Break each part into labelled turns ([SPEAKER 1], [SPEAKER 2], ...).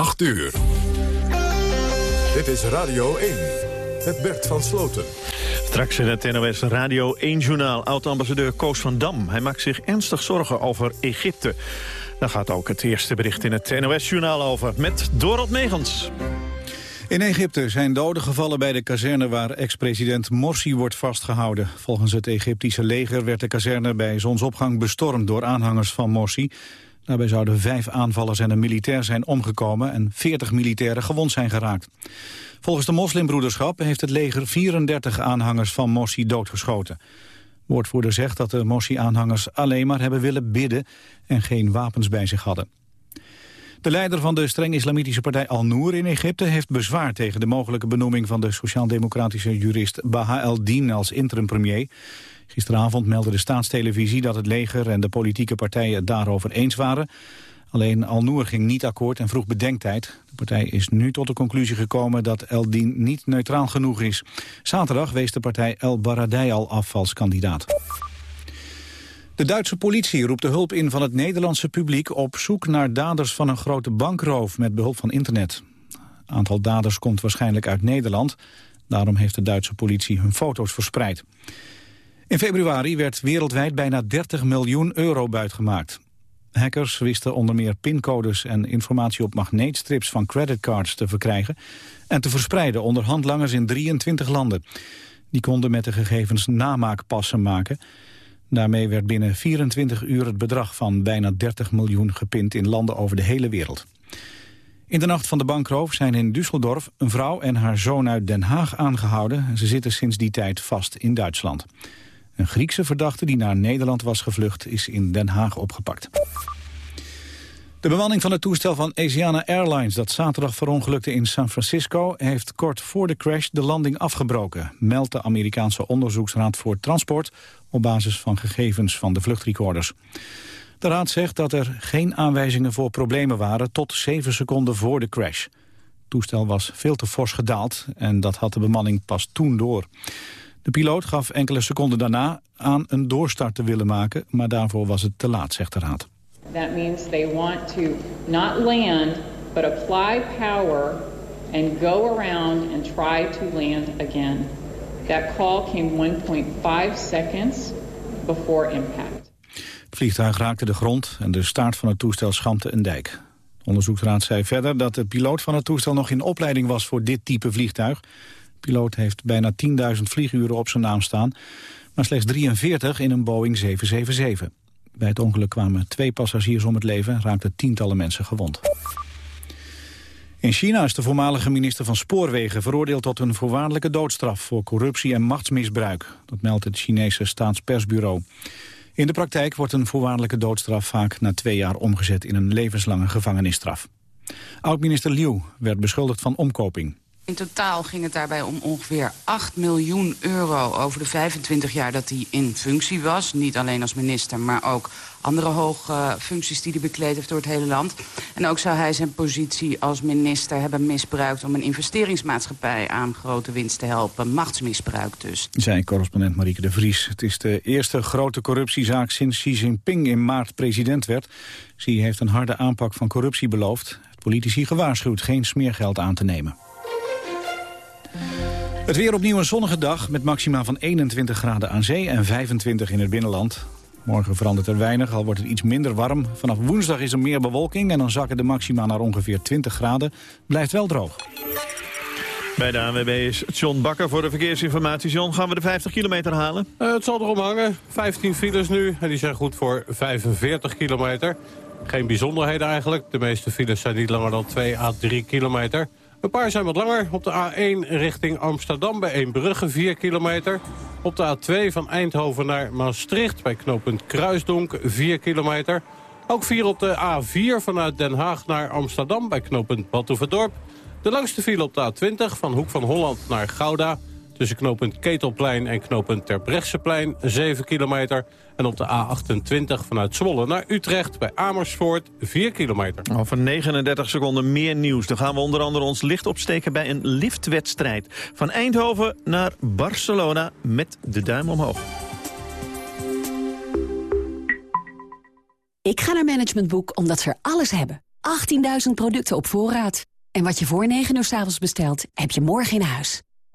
[SPEAKER 1] 8 uur. Dit is Radio 1 met Bert van Sloten.
[SPEAKER 2] Straks in het NOS Radio 1-journaal oud-ambassadeur Koos van Dam. Hij maakt zich ernstig zorgen over Egypte. Daar gaat ook het eerste bericht in het NOS-journaal over met Dorot Megens.
[SPEAKER 3] In Egypte zijn doden gevallen bij de kazerne waar ex-president Morsi wordt vastgehouden. Volgens het Egyptische leger werd de kazerne bij zonsopgang bestormd door aanhangers van Morsi. Daarbij zouden vijf aanvallers en een militair zijn omgekomen en 40 militairen gewond zijn geraakt. Volgens de moslimbroederschap heeft het leger 34 aanhangers van Morsi doodgeschoten. Woordvoerder zegt dat de Morsi-aanhangers alleen maar hebben willen bidden en geen wapens bij zich hadden. De leider van de streng islamitische partij Al-Noor in Egypte heeft bezwaar tegen de mogelijke benoeming van de sociaal-democratische jurist Baha el-Din als interim-premier. Gisteravond meldde de staatstelevisie dat het leger en de politieke partijen het daarover eens waren. Alleen Al-Noor ging niet akkoord en vroeg bedenktijd. De partij is nu tot de conclusie gekomen dat El-Din niet neutraal genoeg is. Zaterdag wees de partij El Baradei al af als kandidaat. De Duitse politie roept de hulp in van het Nederlandse publiek... op zoek naar daders van een grote bankroof met behulp van internet. Het aantal daders komt waarschijnlijk uit Nederland. Daarom heeft de Duitse politie hun foto's verspreid. In februari werd wereldwijd bijna 30 miljoen euro buitgemaakt. Hackers wisten onder meer pincodes en informatie op magneetstrips van creditcards te verkrijgen en te verspreiden onder handlangers in 23 landen. Die konden met de gegevens namaakpassen maken. Daarmee werd binnen 24 uur het bedrag van bijna 30 miljoen gepind in landen over de hele wereld. In de nacht van de bankroof zijn in Düsseldorf een vrouw en haar zoon uit Den Haag aangehouden. Ze zitten sinds die tijd vast in Duitsland. Een Griekse verdachte die naar Nederland was gevlucht is in Den Haag opgepakt. De bemanning van het toestel van Asiana Airlines dat zaterdag verongelukte in San Francisco heeft kort voor de crash de landing afgebroken, meldt de Amerikaanse onderzoeksraad voor transport op basis van gegevens van de vluchtrecorders. De raad zegt dat er geen aanwijzingen voor problemen waren tot zeven seconden voor de crash. Het toestel was veel te fors gedaald en dat had de bemanning pas toen door. De piloot gaf enkele seconden daarna aan een doorstart te willen maken, maar daarvoor was het te laat, zegt de raad.
[SPEAKER 4] That means they want to not land, but apply power and go around and try to land again. That call came 1.5 seconds before impact.
[SPEAKER 3] Het vliegtuig raakte de grond en de staart van het toestel schampte een dijk. De onderzoeksraad zei verder dat de piloot van het toestel nog in opleiding was voor dit type vliegtuig piloot heeft bijna 10.000 vlieguren op zijn naam staan, maar slechts 43 in een Boeing 777. Bij het ongeluk kwamen twee passagiers om het leven en raakten tientallen mensen gewond. In China is de voormalige minister van Spoorwegen veroordeeld tot een voorwaardelijke doodstraf voor corruptie en machtsmisbruik. Dat meldt het Chinese staatspersbureau. In de praktijk wordt een voorwaardelijke doodstraf vaak na twee jaar omgezet in een levenslange gevangenisstraf. Oud-minister Liu werd beschuldigd van omkoping.
[SPEAKER 5] In totaal ging het daarbij om ongeveer 8 miljoen euro over de 25 jaar dat hij in functie was. Niet alleen als minister, maar ook andere hoge functies die hij bekleed heeft door het hele land. En ook zou hij zijn positie als minister hebben misbruikt... om een investeringsmaatschappij aan grote winst te helpen. Machtsmisbruik dus.
[SPEAKER 3] Zijn correspondent Marieke de Vries. Het is de eerste grote corruptiezaak sinds Xi Jinping in maart president werd. Xi heeft een harde aanpak van corruptie beloofd. Het politici gewaarschuwd geen smeergeld aan te nemen. Het weer opnieuw een zonnige dag met maxima van 21 graden aan zee en 25 in het binnenland. Morgen verandert er weinig, al wordt het iets minder warm. Vanaf woensdag is er meer bewolking en dan zakken de maxima naar ongeveer 20 graden. Blijft wel droog.
[SPEAKER 2] Bij de ANWB is John Bakker voor de verkeersinformatie. John, gaan we de 50 kilometer halen?
[SPEAKER 6] Uh, het zal erom hangen. 15 files nu en die zijn goed voor 45 kilometer. Geen bijzonderheden eigenlijk. De meeste files zijn niet langer dan 2 à 3 kilometer. Een paar zijn wat langer. Op de A1 richting Amsterdam bij Eembrugge 4 kilometer. Op de A2 van Eindhoven naar Maastricht bij knooppunt Kruisdonk 4 kilometer. Ook 4 op de A4 vanuit Den Haag naar Amsterdam bij knooppunt Badhoevedorp. De langste file op de A20 van Hoek van Holland naar Gouda... tussen knooppunt Ketelplein en knooppunt Terbrechtseplein 7 kilometer... En op de A28 vanuit Zwolle naar Utrecht bij Amersfoort 4 kilometer.
[SPEAKER 2] Over 39 seconden meer nieuws. Dan gaan we onder andere ons licht opsteken bij een liftwedstrijd. Van Eindhoven naar Barcelona met de duim omhoog.
[SPEAKER 7] Ik ga naar Management Boek omdat ze er alles hebben. 18.000 producten op voorraad. En wat je voor 9 uur s avonds bestelt, heb je morgen in huis.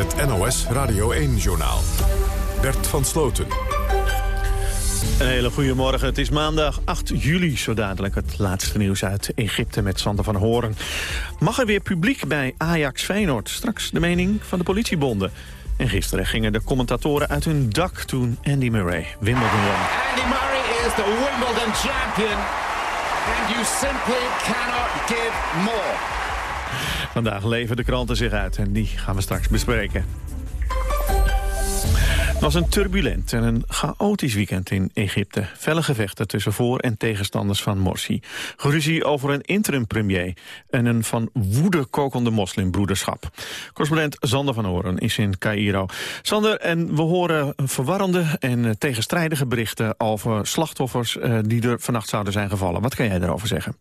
[SPEAKER 1] Het NOS Radio 1-journaal. Bert van Sloten.
[SPEAKER 2] Een hele goede morgen. Het is maandag 8 juli, zo dadelijk het laatste nieuws uit Egypte met Sander van Horen. Mag er weer publiek bij Ajax Feyenoord? Straks de mening van de politiebonden. En gisteren gingen de commentatoren uit hun dak toen Andy Murray Wimbledon won.
[SPEAKER 8] Andy Murray is the Wimbledon champion. And you simply cannot give more.
[SPEAKER 2] Vandaag leven de kranten zich uit en die gaan we straks bespreken. Het was een turbulent en een chaotisch weekend in Egypte. Felle gevechten tussen voor- en tegenstanders van Morsi. Geruzie over een interim-premier en een van woede kokende moslimbroederschap. Correspondent Sander van Horen is in Cairo. Sander, en we horen verwarrende en tegenstrijdige berichten... over slachtoffers eh, die er vannacht zouden zijn gevallen. Wat kan jij daarover zeggen?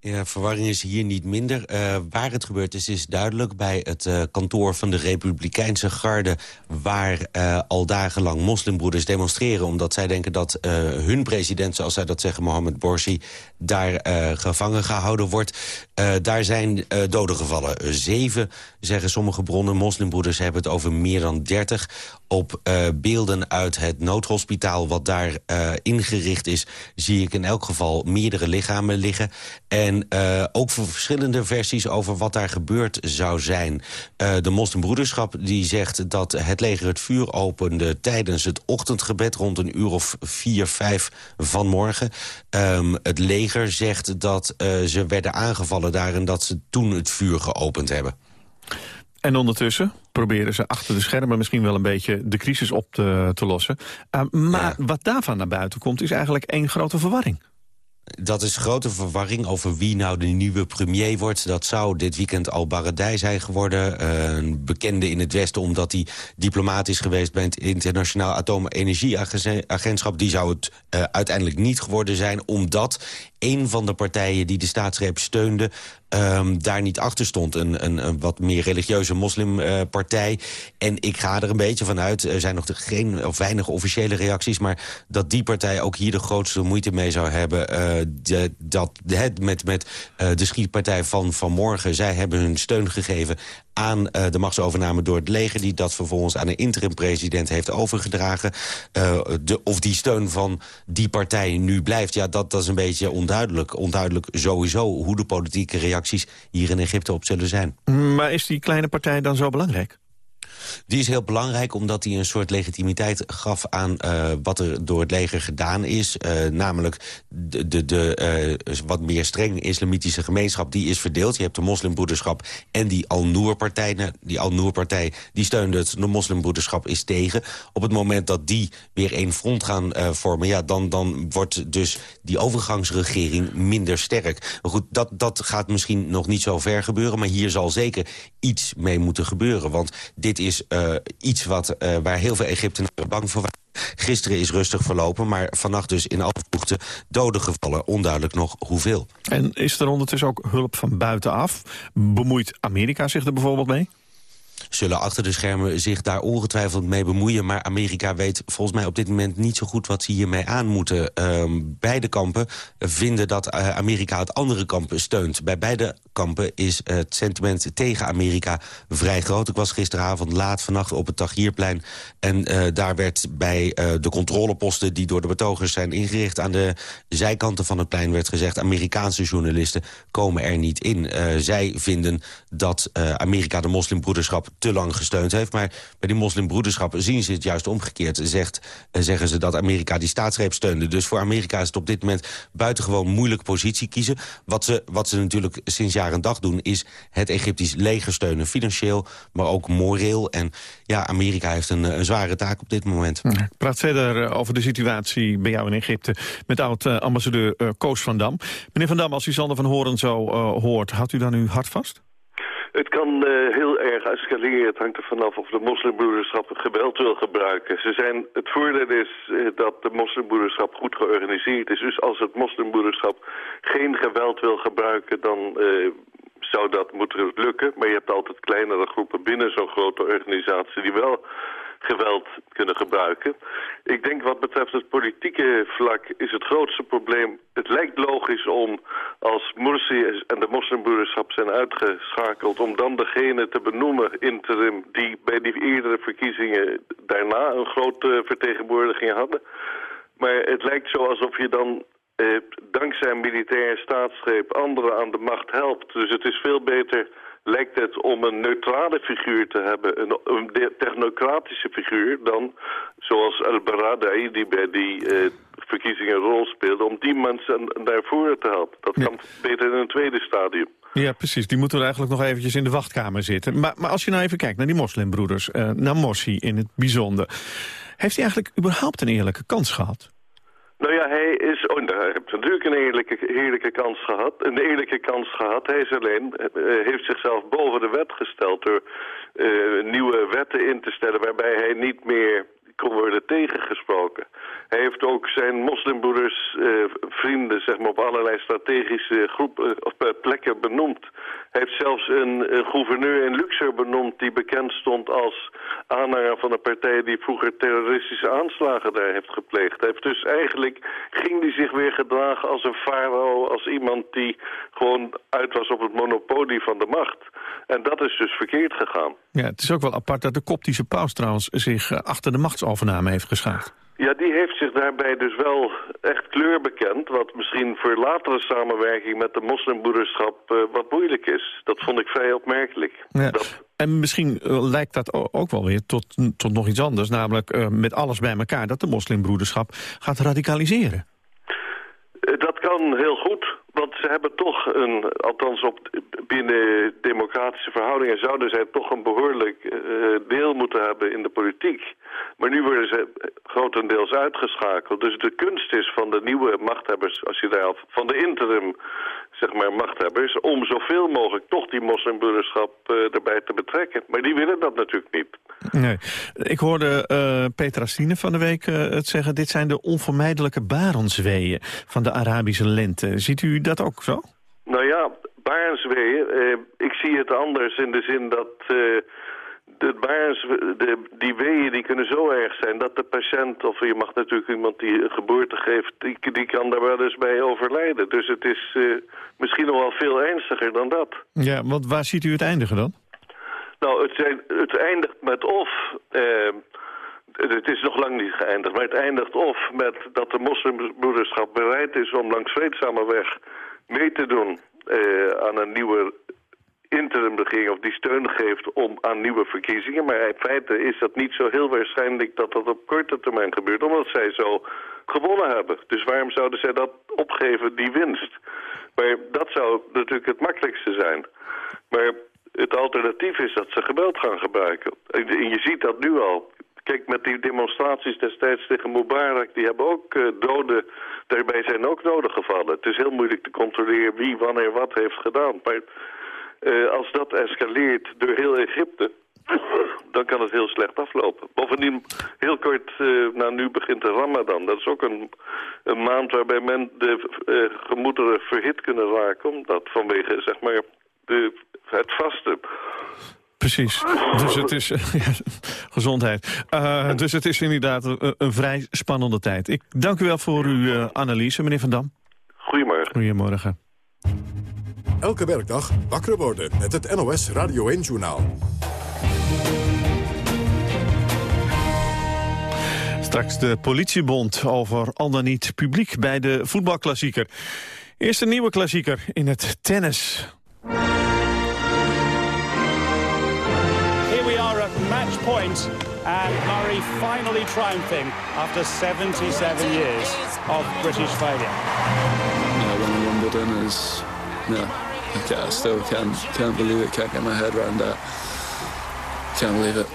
[SPEAKER 9] Ja, verwarring is hier niet minder. Uh, waar het gebeurd is, is duidelijk. Bij het uh, kantoor van de Republikeinse Garde... waar uh, al dagenlang moslimbroeders demonstreren... omdat zij denken dat hun president, zoals zij dat zeggen... Mohammed Borsi, daar gevangen gehouden wordt. daar zijn doden gevallen. Zeven, zeggen sommige bronnen. Moslimbroeders hebben het over meer dan dertig. Op beelden uit het noodhospitaal wat daar ingericht is... zie ik in elk geval meerdere lichamen liggen... En uh, ook verschillende versies over wat daar gebeurd zou zijn. Uh, de moslimbroederschap die zegt dat het leger het vuur opende... tijdens het ochtendgebed rond een uur of vier, vijf vanmorgen. Um, het leger zegt dat uh, ze werden aangevallen daar... en dat ze toen het vuur geopend hebben.
[SPEAKER 2] En ondertussen proberen ze achter de schermen misschien wel een beetje de crisis op te, te lossen. Uh, maar ja. wat daarvan naar buiten komt is eigenlijk één grote verwarring.
[SPEAKER 9] Dat is grote verwarring over wie nou de nieuwe premier wordt. Dat zou dit weekend al Baradij zijn geworden. Een bekende in het Westen omdat hij diplomaat is geweest... bij het Internationaal Atoomenergieagentschap. Die zou het uh, uiteindelijk niet geworden zijn... omdat een van de partijen die de staatsgreep steunde... Um, daar niet achter stond. Een, een, een wat meer religieuze moslimpartij. En ik ga er een beetje van uit. Er zijn nog geen of weinig officiële reacties... maar dat die partij ook hier de grootste moeite mee zou hebben. De, dat, het, met met uh, de schietpartij van vanmorgen... zij hebben hun steun gegeven aan uh, de machtsovername door het leger... die dat vervolgens aan de interim-president heeft overgedragen. De, of die steun van die partij nu blijft, ja, dat, dat is een beetje onduidelijk. Onduidelijk sowieso hoe de politieke reacties hier in Egypte op zullen zijn.
[SPEAKER 2] Maar is die kleine partij dan zo belangrijk?
[SPEAKER 9] Die is heel belangrijk omdat hij een soort legitimiteit gaf aan uh, wat er door het leger gedaan is. Uh, namelijk de, de, de uh, wat meer streng islamitische gemeenschap die is verdeeld. Je hebt de moslimbroederschap en die Al-Noor-partij. Nou, die Al-Noor-partij die steunde het, de moslimbroederschap is tegen. Op het moment dat die weer één front gaan vormen... Ja, dan, dan wordt dus die overgangsregering minder sterk. Maar goed, dat, dat gaat misschien nog niet zo ver gebeuren... maar hier zal zeker iets mee moeten gebeuren. Want dit is uh, iets wat, uh, waar heel veel Egyptenaren bang voor waren. Gisteren is rustig verlopen, maar vannacht dus in alle vroegte doden gevallen. Onduidelijk nog hoeveel.
[SPEAKER 2] En is er ondertussen ook hulp van buitenaf? Bemoeit Amerika zich er bijvoorbeeld mee?
[SPEAKER 9] Zullen achter de schermen zich daar ongetwijfeld mee bemoeien. Maar Amerika weet volgens mij op dit moment niet zo goed wat ze hiermee aan moeten. Uh, beide kampen vinden dat uh, Amerika het andere kamp steunt. Bij beide kampen is het sentiment tegen Amerika vrij groot. Ik was gisteravond laat vannacht op het Tahrirplein. En uh, daar werd bij uh, de controleposten die door de betogers zijn ingericht... aan de zijkanten van het plein werd gezegd... Amerikaanse journalisten komen er niet in. Zij vinden dat Amerika de moslimbroederschap te lang gesteund heeft. Maar bij die moslimbroederschap zien ze het juist omgekeerd. Zegt, zeggen ze dat Amerika die staatsgreep steunde. Dus voor Amerika is het op dit moment buitengewoon moeilijke positie kiezen. Wat ze, wat ze natuurlijk sinds jaar en dag doen... is het Egyptisch leger steunen, financieel, maar ook moreel. En ja, Amerika heeft een, zware taak op dit moment.
[SPEAKER 2] Ik praat verder over de situatie bij jou in Egypte... met oud-ambassadeur Koos van Dam. Meneer Van Dam, als u Sander van Horen zo hoort... houdt u dan uw hart vast?
[SPEAKER 10] Het kan uh, heel erg escaleren. Het hangt er vanaf of de moslimbroederschap geweld wil gebruiken. Ze zijn, het voordeel is uh, dat de moslimbroederschap goed georganiseerd is. Dus als het moslimbroederschap geen geweld wil gebruiken... dan uh, zou dat moeten lukken. Maar je hebt altijd kleinere groepen binnen zo'n grote organisatie... die wel geweld kunnen gebruiken. Ik denk wat betreft het politieke vlak is het grootste probleem... het lijkt logisch om als Morsi en de moslimbroederschap zijn uitgeschakeld... om dan degene te benoemen, interim, die bij die eerdere verkiezingen... daarna een grote vertegenwoordiging hadden. Maar het lijkt zo alsof je dan eh, dankzij een militaire staatsgreep anderen aan de macht helpt. Dus het is veel beter lijkt het om een neutrale figuur te hebben, een, een technocratische figuur, dan zoals El Baradei, die bij die uh, verkiezingen een rol speelde, om die mensen naar voren te helpen. Dat kan beter in een tweede stadium.
[SPEAKER 2] Ja, precies. Die moeten er eigenlijk nog eventjes in de wachtkamer zitten. Maar, maar als je nou even kijkt naar die moslimbroeders, uh, naar Morsi in het bijzonder. Heeft hij eigenlijk überhaupt een eerlijke kans gehad?
[SPEAKER 10] Nou ja, hij is, oh, nou, hij heeft natuurlijk een eerlijke, heerlijke kans gehad. Een eerlijke kans gehad. Hij is alleen, uh, heeft zichzelf boven de wet gesteld door uh, nieuwe wetten in te stellen waarbij hij niet meer kon worden tegengesproken. Hij heeft ook zijn moslimbroeders, uh, vrienden, zeg maar, op allerlei strategische groepen of plekken benoemd. Hij heeft zelfs een, een, gouverneur in Luxor benoemd die bekend stond als aanhanger van een partij die vroeger terroristische aanslagen daar heeft gepleegd. Hij heeft dus eigenlijk, ging hij zich weer gedragen als een farao, als iemand die gewoon uit was op het monopolie van de macht. En dat is dus verkeerd gegaan.
[SPEAKER 2] Ja, het is ook wel apart dat de koptische paus trouwens zich achter de machtsovername heeft geschaard.
[SPEAKER 10] Ja, die heeft zich daarbij dus wel echt kleur bekend... wat misschien voor latere samenwerking met de moslimbroederschap uh, wat moeilijk is. Dat vond ik vrij opmerkelijk.
[SPEAKER 2] Ja.
[SPEAKER 10] Dat...
[SPEAKER 2] En misschien uh, lijkt dat ook wel weer tot, tot nog iets anders... namelijk uh, met alles bij elkaar dat de moslimbroederschap gaat radicaliseren.
[SPEAKER 10] Dat kan heel goed, want ze hebben toch een, althans op, binnen democratische verhoudingen zouden zij toch een behoorlijk uh, deel moeten hebben in de politiek. Maar nu worden ze grotendeels uitgeschakeld. Dus de kunst is van de nieuwe machthebbers, als je daar van de interim zeg maar, machthebbers... om zoveel mogelijk toch die moslimbroederschap uh, erbij te betrekken. Maar die willen dat natuurlijk niet.
[SPEAKER 2] Nee. Ik hoorde uh, Petra Stine van de week uh, het zeggen... dit zijn de onvermijdelijke barensweeën van de Arabische lente. Ziet u dat ook zo?
[SPEAKER 10] Nou ja, barensweeën... ik zie het anders in de zin dat de barens, de, die weeën die kunnen zo erg zijn dat de patiënt, of je mag natuurlijk iemand die een geboorte geeft, die, die kan daar wel eens bij overlijden. Dus het is uh, misschien nog wel veel ernstiger dan dat.
[SPEAKER 2] Ja, want waar ziet u het eindigen dan?
[SPEAKER 10] Nou, het, zijn, het eindigt met of... Uh, het is nog lang niet geëindigd, maar het eindigt of met dat de moslimbroederschap bereid is om langs vreedzame weg mee te doen uh, aan een nieuwe interimregering of die steun geeft om aan nieuwe verkiezingen. Maar in feite is dat niet zo heel waarschijnlijk dat dat op korte termijn gebeurt, omdat zij zo gewonnen hebben. Dus waarom zouden zij dat opgeven, die winst? Maar dat zou natuurlijk het makkelijkste zijn. Maar het alternatief is dat ze geweld gaan gebruiken. En je ziet dat nu al. Kijk, met die demonstraties destijds tegen Mubarak, die hebben ook uh, doden, daarbij zijn ook doden gevallen. Het is heel moeilijk te controleren wie wanneer wat heeft gedaan. Maar uh, als dat escaleert door heel Egypte, dan kan het heel slecht aflopen. Bovendien, heel kort uh, nou nu begint de Ramadan. Dat is ook een, een maand waarbij men de uh, gemoederen verhit kunnen raken. Omdat vanwege, zeg maar, de, het vasten.
[SPEAKER 2] Precies. Dus het is gezondheid. Uh, dus het is inderdaad een, een, vrij spannende tijd. Ik dank u wel voor uw analyse, meneer Van Dam.
[SPEAKER 10] Goedemorgen.
[SPEAKER 2] Goedemorgen.
[SPEAKER 1] Elke werkdag wakker worden met het NOS Radio 1-journaal.
[SPEAKER 2] Straks de politiebond over al dan niet publiek bij de voetbalklassieker. Eerst een nieuwe klassieker in het tennis.
[SPEAKER 11] match point. And Murray finally triumphing after 77 years of British failure.
[SPEAKER 12] Yeah, winning Wimbledon is, no, I, still can't, can't believe it, can't get my head around that. Can't believe it.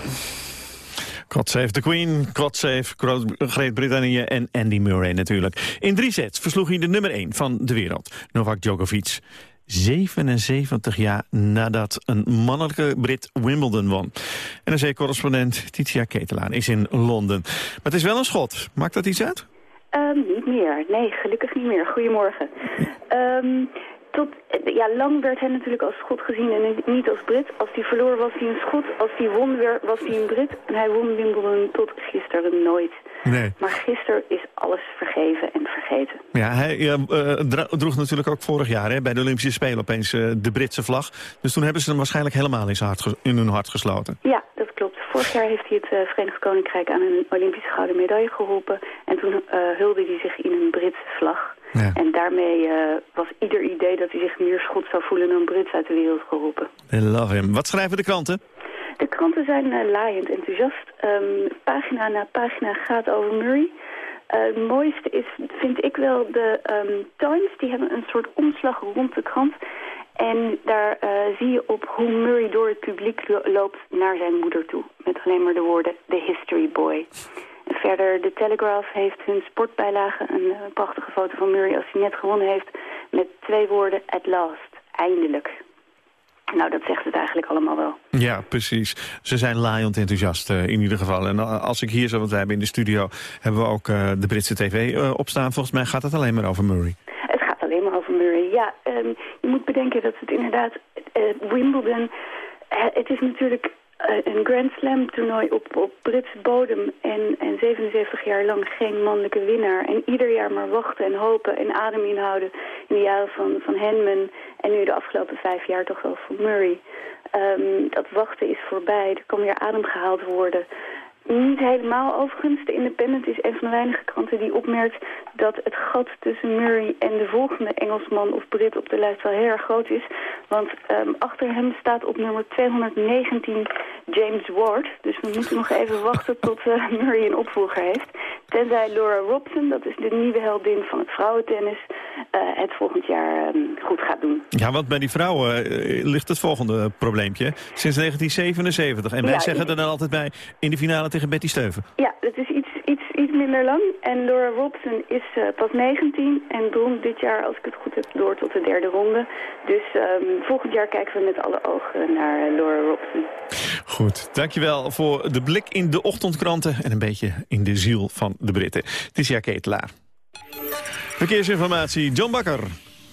[SPEAKER 2] God save the Queen, God save Groot-Brittannië en Andy Murray natuurlijk. In drie sets versloeg hij de nummer 1 van de wereld, Novak Djokovic. 77 jaar nadat een mannelijke Brit Wimbledon won. NRC-correspondent Titia Ketelaar is in Londen. Maar het is wel een schot. Maakt dat iets uit?
[SPEAKER 13] Um, niet meer. Nee, gelukkig niet meer. Goedemorgen. Um, tot, ja, lang werd hij natuurlijk als schot gezien en niet als Brit. Als hij verloor was hij een schot, als hij won was hij een Brit. En hij won Wimbledon tot gisteren nooit.
[SPEAKER 2] Nee.
[SPEAKER 13] Maar gisteren is alles vergeven en vergeten.
[SPEAKER 2] Ja, hij uh, droeg natuurlijk ook vorig jaar hè, bij de Olympische Spelen opeens uh, de Britse vlag. Dus toen hebben ze hem waarschijnlijk helemaal in, hart in hun hart gesloten.
[SPEAKER 13] Ja. Vorig jaar heeft hij het uh, Verenigd Koninkrijk aan een Olympische gouden medaille geholpen. En toen hulde hij zich in een Britse vlag. Ja. En daarmee was ieder idee dat hij zich meer schot zou voelen dan Brits uit de wereld geroepen.
[SPEAKER 2] I love him. Wat schrijven de kranten?
[SPEAKER 13] De kranten zijn uh, laaiend enthousiast. Um, pagina na pagina gaat over Murray. Uh, het mooiste is, vind ik wel, de um, Times. Die hebben een soort omslag rond de krant. En daar uh, zie je op hoe Murray door het publiek loopt naar zijn moeder toe. Met alleen maar de woorden, the history boy. En verder, de Telegraph heeft hun sportbijlage, een prachtige foto van Murray als hij net gewonnen heeft, met twee woorden, at last, eindelijk. Nou, dat zegt het eigenlijk allemaal wel.
[SPEAKER 2] Ja, precies. Ze zijn laaiend enthousiast uh, in ieder geval. En als ik hier zo, want wij hebben in de studio... hebben we ook de Britse tv opstaan. Volgens mij gaat het alleen maar over Murray.
[SPEAKER 13] Het gaat alleen maar over Murray, ja. Um, je moet bedenken dat het inderdaad... Wimbledon, het is natuurlijk een Grand Slam toernooi op, op Britse bodem en, en 77 jaar lang geen mannelijke winnaar. En ieder jaar maar wachten en hopen en adem inhouden in de jaren van, van Henman en nu de afgelopen vijf jaar toch wel van Murray. Um, dat wachten is voorbij, er kan weer adem gehaald worden. Niet helemaal overigens. De Independent is een van de weinige kranten die opmerkt dat het gat tussen Murray en de volgende Engelsman of Brit op de lijst wel heel erg groot is. Want um, achter hem staat op nummer 219 James Ward. Dus we moeten nog even wachten tot uh, Murray een opvolger heeft. Tenzij Laura Robson, dat is de nieuwe heldin van het vrouwentennis, uh, het volgend jaar um, goed gaat doen.
[SPEAKER 2] Ja, want bij die vrouwen uh, ligt het volgende probleempje. Sinds 1977. En wij ja, zeggen er dan altijd bij in de finale tegen Betty Steuven.
[SPEAKER 13] Ja, het is iets, minder lang. En Laura Robson is uh, pas 19 en drong dit jaar, als ik het goed heb, door tot de derde ronde. Dus um, volgend jaar kijken we met alle ogen naar uh, Laura Robson.
[SPEAKER 2] Goed, dankjewel voor de blik in de ochtendkranten en een beetje in de ziel van de Britten. Het is Ketelaar. Verkeersinformatie, John Bakker.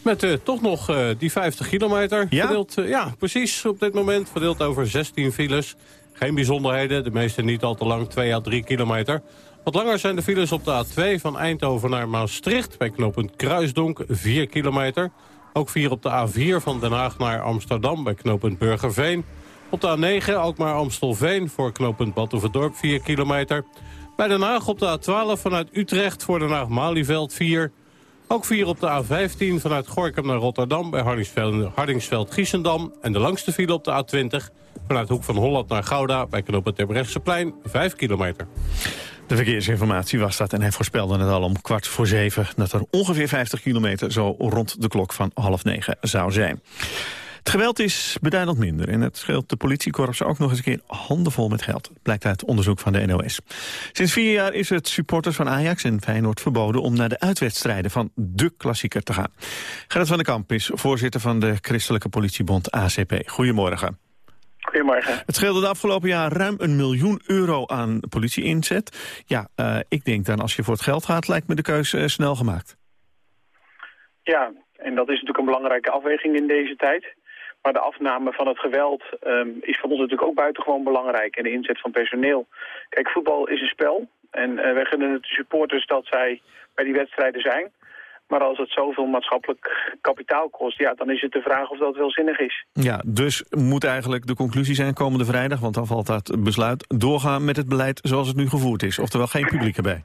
[SPEAKER 6] Met uh, toch nog uh, die 50 kilometer.
[SPEAKER 2] Ja?
[SPEAKER 6] Verdeeld, uh, ja, precies op dit moment. Verdeeld over 16 files. Geen bijzonderheden, de meeste niet al te lang, 2 à 3 kilometer. Wat langer zijn de files op de A2 van Eindhoven naar Maastricht... bij knooppunt Kruisdonk, 4 kilometer. Ook 4 op de A4 van Den Haag naar Amsterdam bij knooppunt Burgerveen. Op de A9 ook maar Amstelveen voor knooppunt Batuverdorp, 4 kilometer. Bij Den Haag op de A12 vanuit Utrecht voor Den Haag-Malieveld, 4 ook 4 op de A15 vanuit Gorkum naar Rotterdam bij Hardingsveld-Giessendam. En de langste file op de A20 vanuit Hoek van Holland naar Gouda bij knooppunt Terbrechtseplein, 5 kilometer.
[SPEAKER 2] De verkeersinformatie was dat en hij voorspelde het al om kwart voor zeven... dat er ongeveer 50 kilometer zo rond de klok van half negen zou zijn. Het geweld is beduidend minder en het scheelt de politiekorps ook nog eens een keer handenvol met geld. Blijkt uit onderzoek van de NOS. Sinds vier jaar is het supporters van Ajax en Feyenoord verboden om naar de uitwedstrijden van de klassieker te gaan. Gerrit van den Kamp is voorzitter van de Christelijke Politiebond ACP. Goedemorgen.
[SPEAKER 14] Goedemorgen.
[SPEAKER 2] Het scheelde de afgelopen jaar ruim een miljoen euro aan politie-inzet. Ja, uh, ik denk dan als je voor het geld gaat, lijkt me de keuze uh, snel gemaakt.
[SPEAKER 14] Ja, en dat is natuurlijk een belangrijke afweging in deze tijd. Maar de afname van het geweld um, is voor ons natuurlijk ook buitengewoon belangrijk. En de inzet van personeel. Kijk, voetbal is een spel. En uh, wij gunnen het de supporters dat zij bij die wedstrijden zijn. Maar als het zoveel maatschappelijk kapitaal kost, ja, dan is het de vraag of dat wel zinnig is.
[SPEAKER 2] Ja, dus moet eigenlijk de conclusie zijn komende vrijdag, want dan valt dat besluit, doorgaan met het beleid zoals het nu gevoerd is. Oftewel geen publiek erbij.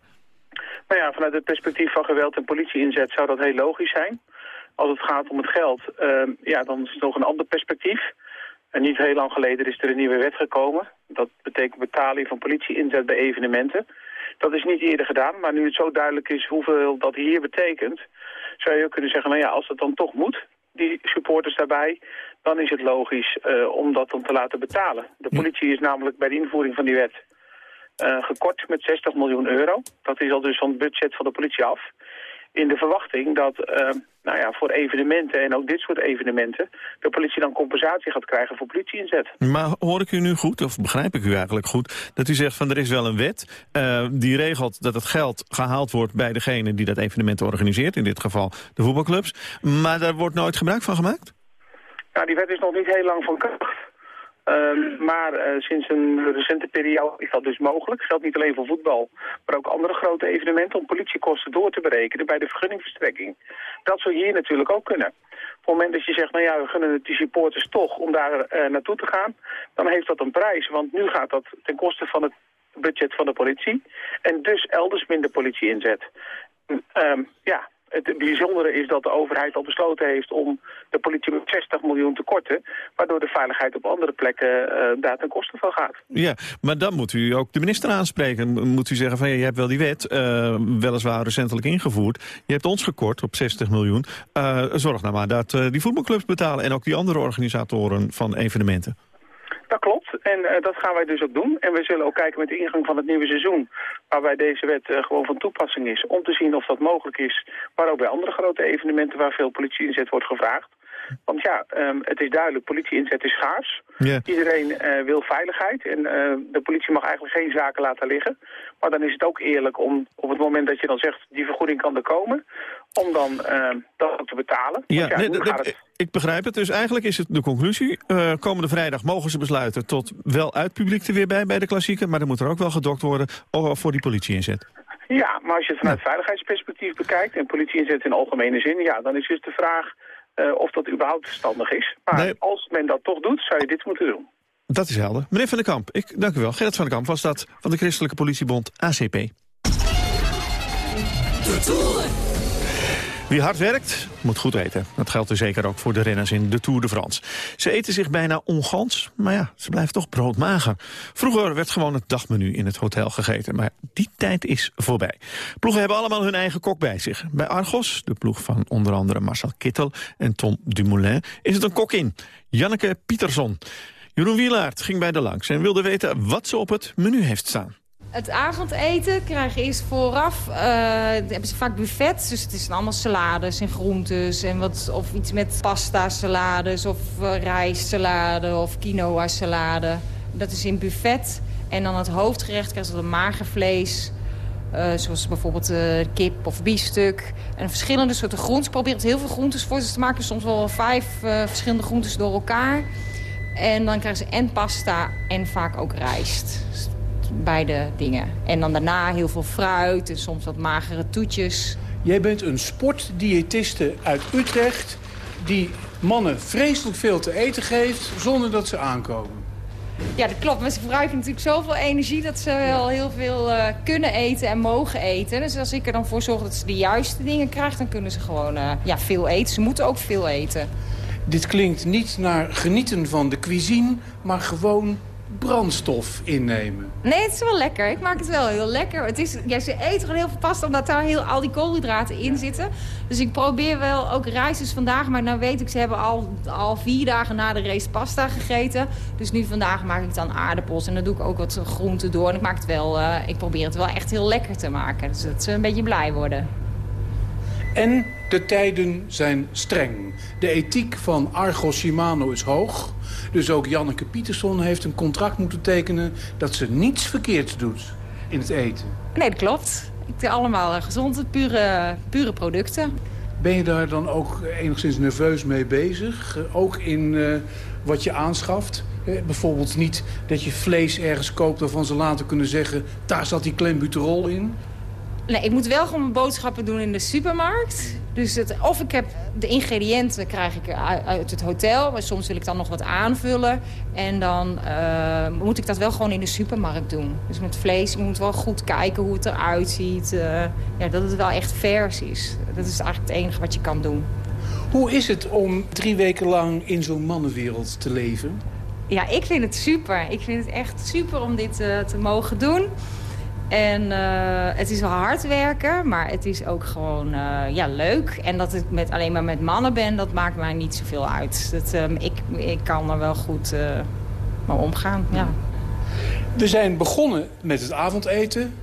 [SPEAKER 14] Nou ja, vanuit het perspectief van geweld en politie-inzet zou dat heel logisch zijn. Als het gaat om het geld, uh, ja, dan is het nog een ander perspectief. En niet heel lang geleden is er een nieuwe wet gekomen. Dat betekent betaling van politie-inzet bij evenementen. Dat is niet eerder gedaan, maar nu het zo duidelijk is hoeveel dat hier betekent... zou je ook kunnen zeggen, nou ja, als het dan toch moet, die supporters daarbij... dan is het logisch uh, om dat dan te laten betalen. De politie is namelijk bij de invoering van die wet uh, gekort met 60 miljoen euro. Dat is al dus van het budget van de politie af in de verwachting dat uh, nou ja, voor evenementen en ook dit soort evenementen... de politie dan compensatie gaat krijgen voor politieinzet.
[SPEAKER 2] Maar hoor ik u nu goed, of begrijp ik u eigenlijk goed... dat u zegt van er is wel een wet uh, die regelt dat het geld gehaald wordt... bij degene die dat evenement organiseert, in dit geval de voetbalclubs... maar daar wordt nooit gebruik van gemaakt?
[SPEAKER 14] Nou, die wet is nog niet heel lang van kracht. Uh, maar uh, sinds een recente periode is dat dus mogelijk. Geldt niet alleen voor voetbal, maar ook andere grote evenementen... om politiekosten door te berekenen bij de vergunningverstrekking. Dat zou hier natuurlijk ook kunnen. Op het moment dat je zegt, nou ja, we gunnen het die supporters toch om daar uh, naartoe te gaan... dan heeft dat een prijs, want nu gaat dat ten koste van het budget van de politie... en dus elders minder politie inzet. Um, ja, het bijzondere is dat de overheid al besloten heeft om de politie met 60 miljoen te korten. Waardoor de veiligheid op andere plekken uh, daar ten koste van gaat.
[SPEAKER 2] Ja, maar dan moet u ook de minister aanspreken. Moet u zeggen van ja, je hebt wel die wet, uh, weliswaar recentelijk ingevoerd. Je hebt ons gekort op 60 miljoen. Uh, zorg nou maar dat die voetbalclubs betalen en ook die andere organisatoren van evenementen.
[SPEAKER 14] En uh, dat gaan wij dus ook doen. En we zullen ook kijken met de ingang van het nieuwe seizoen... waarbij deze wet uh, gewoon van toepassing is... om te zien of dat mogelijk is... maar ook bij andere grote evenementen waar veel politie-inzet wordt gevraagd. Want ja, um, het is duidelijk, politie-inzet is schaars. Yeah. Iedereen uh, wil veiligheid en de politie mag eigenlijk geen zaken laten liggen. Maar dan is het ook eerlijk om op het moment dat je dan zegt... die vergoeding kan er komen, om dan dat te betalen.
[SPEAKER 2] Ja, ja nee, het... Ik begrijp het. Dus eigenlijk is het de conclusie. Uh, komende vrijdag mogen ze besluiten tot wel uit publiek er weer bij bij de klassieker. Maar dan moet er ook wel gedokt worden voor die politie-inzet.
[SPEAKER 14] Ja, maar als je het vanuit ja. veiligheidsperspectief bekijkt... en politie-inzet in algemene zin... ja, dan is dus de vraag uh, of dat überhaupt verstandig is. Maar nee. als men dat toch doet, zou je dit moeten doen.
[SPEAKER 2] Dat is helder. Meneer Van der Kamp, ik dank u wel. Gerrit van der Kamp was dat van de Christelijke Politiebond ACP. De Tour. Wie hard werkt, moet goed eten. Dat geldt dus zeker ook voor de renners in de Tour de France. Ze eten zich bijna ongans, maar ja, ze blijven toch broodmager. Vroeger werd gewoon het dagmenu in het hotel gegeten, maar die tijd is voorbij. Ploegen hebben allemaal hun eigen kok bij zich. Bij Argos, de ploeg van onder andere Marcel Kittel en Tom Dumoulin, is het een kok in. Janneke Pietersson. Jeroen Wielaert ging bij de langs en wilde weten wat ze op het menu heeft staan.
[SPEAKER 15] Het avondeten krijg je eerst vooraf. Uh, hebben ze vaak buffet. Dus het is allemaal salades en groentes. En wat, of iets met pasta salades. Of uh, rijstsalade of quinoa salade. Dat is in buffet. En dan het hoofdgerecht krijg je mager vlees. Uh, zoals bijvoorbeeld kip of biefstuk. En verschillende soorten groenten. Ik probeer heel veel groentes voor ze te maken. Soms wel vijf verschillende groentes door elkaar. En dan krijgen ze en pasta en vaak ook rijst beide dingen. En dan daarna heel veel fruit en soms wat magere toetjes.
[SPEAKER 16] Jij bent een sportdiëtiste uit Utrecht... die mannen vreselijk veel te eten geeft zonder dat ze aankomen.
[SPEAKER 15] Ja, dat klopt. Maar ze verbruiken natuurlijk zoveel energie... dat ze wel heel veel uh, kunnen eten en mogen eten. Dus als ik er dan voor zorg dat ze de juiste dingen krijgen... dan kunnen ze gewoon uh, ja, veel eten. Ze moeten ook veel eten.
[SPEAKER 16] Dit klinkt niet naar genieten van de cuisine... maar gewoon brandstof innemen.
[SPEAKER 15] Nee, het is wel lekker. Ik maak het wel heel lekker. Het is, ja, ze eten gewoon heel veel pasta omdat daar heel, al die koolhydraten in zitten. Dus ik probeer wel ook reizigers vandaag. Maar nou weet ik, ze hebben al, al vier dagen na de race pasta gegeten. Dus nu vandaag maak ik dan aardappels. En dan doe ik ook wat groenten door. En ik, maak het wel, uh, ik probeer het wel echt heel lekker te maken. Dus dat ze een beetje blij worden.
[SPEAKER 16] En de tijden zijn streng. De ethiek van Argos Shimano is hoog. Dus ook Janneke Pietersson heeft een contract moeten tekenen... dat ze niets verkeerds doet in het eten.
[SPEAKER 15] Nee, dat klopt. Ik allemaal gezonde, pure, pure producten.
[SPEAKER 16] Ben je daar dan ook enigszins nerveus mee bezig? Ook in uh, wat je aanschaft? Eh, bijvoorbeeld niet dat je vlees ergens koopt waarvan ze later kunnen zeggen... daar zat die klembuterol in.
[SPEAKER 15] Nee, ik moet wel gewoon mijn boodschappen doen in de supermarkt. Dus het, of ik heb de ingrediënten krijg ik uit het hotel. Maar soms wil ik dan nog wat aanvullen. En dan uh, moet ik dat wel gewoon in de supermarkt doen. Dus met vlees, je moet wel goed kijken hoe het eruit ziet. Uh, ja, dat het wel echt vers is. Dat is eigenlijk het enige wat je kan doen.
[SPEAKER 16] Hoe is het om drie weken lang in zo'n mannenwereld te leven?
[SPEAKER 15] Ja, ik vind het super. Ik vind het echt super om dit uh, te mogen doen. En uh, het is wel hard werken, maar het is ook gewoon uh, ja, leuk. En dat ik met, alleen maar met mannen ben, dat maakt mij niet zoveel uit. Um, ik, ik kan er wel goed uh, mee omgaan, ja.
[SPEAKER 16] We zijn begonnen met het avondeten.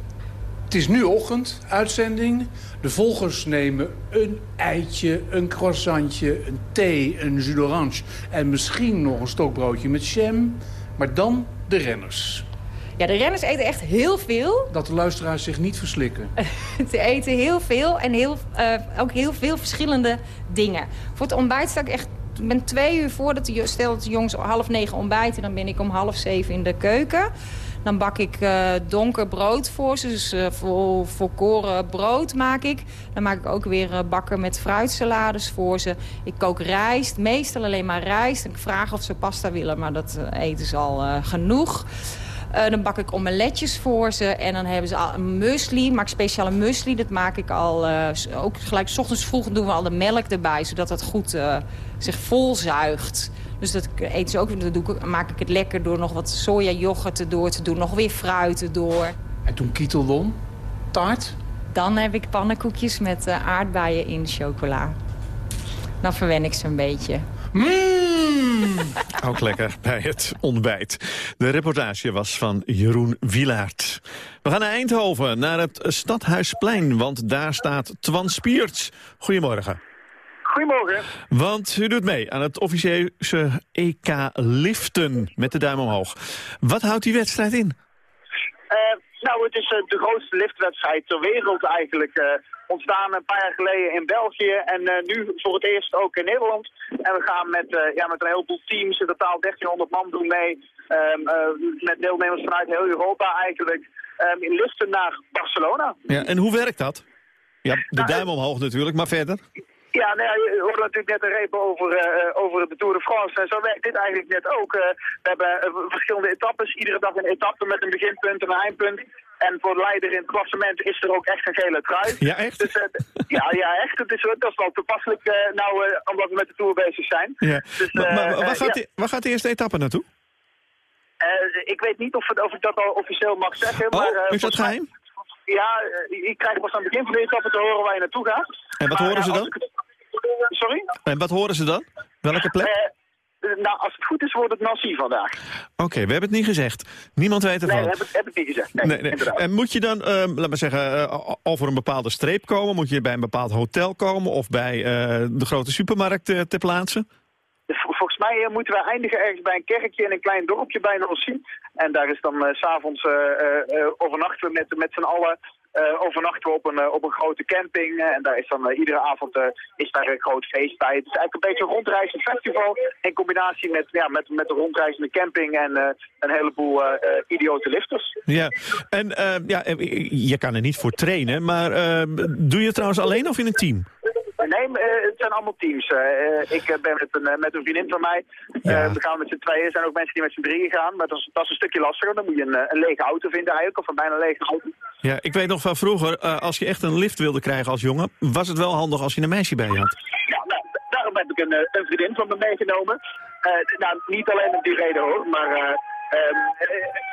[SPEAKER 16] Het is nu ochtend, uitzending. De volgers nemen een eitje, een croissantje, een thee, een jus d'orange... en misschien nog een stokbroodje met jam. Maar dan de renners.
[SPEAKER 15] Ja, de renners eten echt heel veel.
[SPEAKER 16] Dat de luisteraars zich niet verslikken.
[SPEAKER 15] Ze eten heel veel en heel, uh, ook heel veel verschillende dingen. Voor het ontbijt sta ik echt... Ik ben twee uur voordat de, stel dat de jongens half negen ontbijten... dan ben ik om half zeven in de keuken. Dan bak ik uh, donker brood voor ze. Dus uh, vol, volkoren brood maak ik. Dan maak ik ook weer uh, bakken met fruitsalades voor ze. Ik kook rijst, meestal alleen maar rijst. Ik vraag of ze pasta willen, maar dat eten ze al genoeg. Uh, dan bak ik omeletjes voor ze. En dan hebben ze al een muesli. Maak speciale muesli. Dat maak ik al uh, ook gelijk. S ochtends vroeg doen we al de melk erbij. Zodat het goed uh, zich volzuigt. Dus dat eten ze ook. Dan doe ik, maak ik het lekker door nog wat sojayoghurt erdoor te doen. Nog weer fruit erdoor.
[SPEAKER 16] En toen Kietel won? Taart?
[SPEAKER 15] Dan heb ik pannenkoekjes met aardbeien in chocola. Dan verwen ik ze een beetje.
[SPEAKER 2] Mm. Ook lekker bij het ontbijt. De reportage was van Jeroen Wilaert. We gaan naar Eindhoven, naar het Stadhuisplein, want daar staat Twan Spierts. Goedemorgen.
[SPEAKER 17] Goedemorgen.
[SPEAKER 2] Want u doet mee aan het officieuze EK Liften met de duim omhoog. Wat houdt die wedstrijd in?
[SPEAKER 17] Uh, nou, het is uh, de grootste liftwedstrijd ter wereld eigenlijk. Uh, ontstaan een paar jaar geleden in België en uh, nu voor het eerst ook in Nederland. En we gaan met, uh, ja, met een heleboel teams, in totaal 1300 man doen mee. Um, uh, met deelnemers vanuit heel Europa eigenlijk. Um, in liften naar Barcelona.
[SPEAKER 2] Ja, en hoe werkt dat? Ja, de nou, duim omhoog natuurlijk, maar verder?
[SPEAKER 17] Ja, nou ja, je hoorde natuurlijk net een reep over, uh, over de Tour de France. En zo werkt dit eigenlijk net ook. Uh, we hebben verschillende etappes, iedere dag een etappe met een beginpunt en een eindpunt. En voor de leider in het klassement is er ook echt een gele trui.
[SPEAKER 2] Ja, echt?
[SPEAKER 17] Dus, uh, ja, ja, echt. Het is, dat is wel toepasselijk uh, nou, uh, omdat we met de Tour bezig zijn.
[SPEAKER 2] Ja. Dus, maar, maar waar, gaat ja. die, waar gaat de eerste etappe naartoe?
[SPEAKER 17] ik weet niet of, of ik dat al officieel mag zeggen.
[SPEAKER 2] Oh,
[SPEAKER 17] maar,
[SPEAKER 2] is dat geheim?
[SPEAKER 17] Ja, ik krijg pas aan het begin van de etappe te horen waar je naartoe gaat.
[SPEAKER 2] En wat maar, horen ze dan?
[SPEAKER 17] Ik... Sorry?
[SPEAKER 2] En wat horen ze dan? Welke plek?
[SPEAKER 17] Nou, als het goed is, wordt het Nancy vandaag.
[SPEAKER 2] Oké, okay, we hebben het niet gezegd. Niemand weet ervan.
[SPEAKER 17] Nee, we hebben het, heb het niet gezegd. Nee, nee, nee.
[SPEAKER 2] En moet je dan, uh, laat maar zeggen, uh, over een bepaalde streep komen? Moet je bij een bepaald hotel komen? Of bij uh, de grote supermarkt ter plaatse?
[SPEAKER 17] Volgens mij moeten we eindigen ergens bij een kerkje in een klein dorpje bij Nancy. En daar is dan s'avonds overnachten we met, met z'n allen uh, overnachten we op een, uh, op een grote camping. Uh, en daar is dan iedere avond is daar een groot feest bij. Het is eigenlijk een beetje een rondreizend festival. In combinatie met, ja, met, met een rondreizende camping en een heleboel idiote lifters.
[SPEAKER 2] Ja, en ja, je kan er niet voor trainen. Maar doe je het trouwens alleen of in een team?
[SPEAKER 17] Nee, uh, het zijn allemaal teams. Uh, ik ben met een, met een vriendin van mij. Ja. we gaan met z'n tweeën. Er zijn ook mensen die met z'n drieën gaan. Maar dat is, dat is een stukje lastiger. Dan moet je een, een lege auto vinden eigenlijk. Of een bijna lege auto.
[SPEAKER 2] Ja, ik weet nog van vroeger. als je echt een lift wilde krijgen als jongen... was het wel handig als je een meisje bij je had.
[SPEAKER 17] Ja, nou, daarom heb ik een, een vriendin van me meegenomen. nou, niet alleen om die reden hoor. Maar... Um,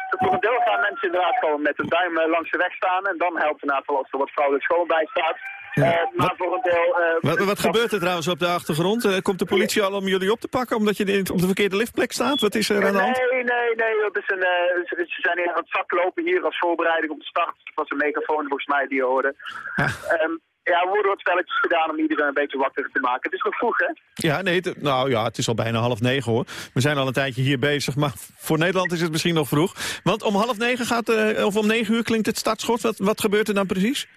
[SPEAKER 17] voor een deel gaan mensen inderdaad gewoon met een duim langs de weg staan. En dan helpt inderdaad wel als er wat vrouwelijk schoon bij staat. Ja. Uh, maar wat, voor een deel...
[SPEAKER 2] Wat, wat gebeurt er trouwens op de achtergrond? Uh, komt de politie al om jullie op te pakken omdat je in, op de verkeerde liftplek staat? Wat is er aan de hand?
[SPEAKER 17] Nee, nee, nee. Dat is een, ze, ze zijn in het zak lopen hier als voorbereiding op de start. Dat was een megafoon volgens mij die je hoorde. Ja. Um, ja, er worden wat spelletjes gedaan om iedereen een beetje wakker te maken. Het is nog vroeg, hè?
[SPEAKER 2] Ja, nee, nou ja, het is al bijna half negen, hoor. We zijn al een tijdje hier bezig, maar voor Nederland is het misschien nog vroeg. Want om half negen gaat, uh, of om negen uur klinkt het startschot. Wat, wat gebeurt er dan precies?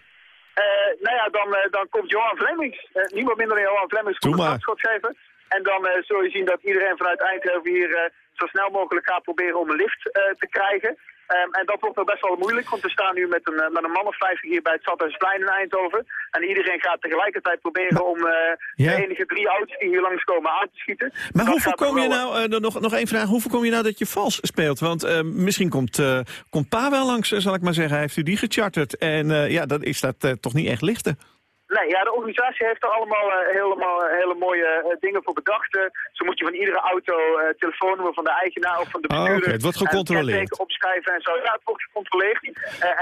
[SPEAKER 17] Uh, nou ja, dan, uh, dan komt Johan Flemmings. niemand minder dan Johan Flemmings komt het startschot geven. En dan zul je zien dat iedereen vanuit Eindhoven hier zo snel mogelijk gaat proberen om een lift te krijgen. Um, en dat wordt wel best wel moeilijk, want we staan nu met een, met een man of hier bij het Stadhuisplein in Eindhoven. En iedereen gaat tegelijkertijd proberen om uh, ja. de enige drie auto's die hier langskomen aan te schieten.
[SPEAKER 2] Maar hoe voorkom je nou, uh, nog, nog één vraag, hoe voorkom je nou dat je vals speelt? Want uh, misschien komt, komt pa wel langs, zal ik maar zeggen. Heeft u die gecharterd? En ja, dan is dat toch niet echt lichten?
[SPEAKER 17] Nee, ja, de organisatie heeft er allemaal uh, helemaal hele mooie dingen voor bedacht. zo moet je van iedere auto telefoonnummer van de eigenaar of van de bestuurder...
[SPEAKER 2] Oh, het wordt gecontroleerd.
[SPEAKER 17] opschrijven en zo. Ja, het wordt gecontroleerd.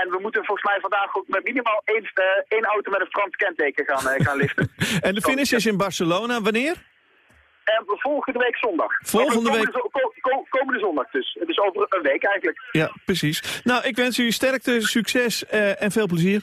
[SPEAKER 17] en we moeten volgens mij vandaag ook met minimaal één, één auto met een Frans kenteken gaan, gaan liften.
[SPEAKER 2] en de finish is in Barcelona, wanneer?
[SPEAKER 17] volgende week zondag.
[SPEAKER 2] Volgende week?
[SPEAKER 17] Komende, komende zondag dus. Het is over een week eigenlijk.
[SPEAKER 2] Ja, precies. Nou, ik wens u sterkte, succes en veel plezier.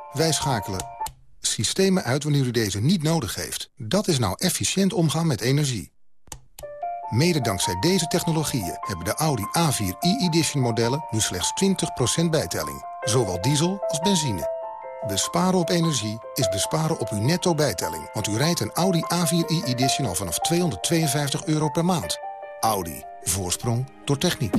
[SPEAKER 18] Wij schakelen systemen uit wanneer u deze niet nodig heeft. Dat is nou efficiënt omgaan met energie. Mede dankzij deze technologieën hebben de Audi A4 e-edition modellen nu slechts 20% bijtelling. Zowel diesel als benzine. Besparen op energie is besparen op uw netto bijtelling. Want u rijdt een Audi A4 e-edition al vanaf 252 euro per maand. Audi. Voorsprong door techniek.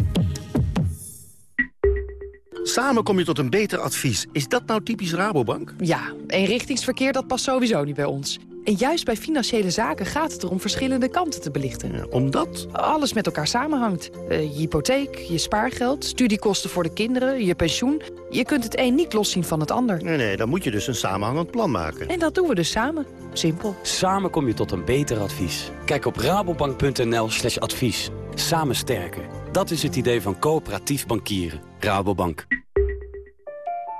[SPEAKER 19] Samen kom je tot een beter advies. Is dat nou typisch Rabobank?
[SPEAKER 20] Ja, eenrichtingsverkeer dat past sowieso niet bij ons. En juist bij financiële zaken gaat het erom verschillende kanten te belichten.
[SPEAKER 19] omdat?
[SPEAKER 20] Alles met elkaar samenhangt. Uh, je hypotheek, je spaargeld, studiekosten voor de kinderen, je pensioen. Je kunt het een niet loszien van het ander.
[SPEAKER 19] Nee, nee, dan moet je dus een samenhangend plan maken.
[SPEAKER 20] En dat doen we dus samen. Simpel.
[SPEAKER 21] Samen kom je tot een beter advies. Kijk op rabobank.nl slash advies. Samen sterken. Dat is het idee van coöperatief bankieren. Rabobank.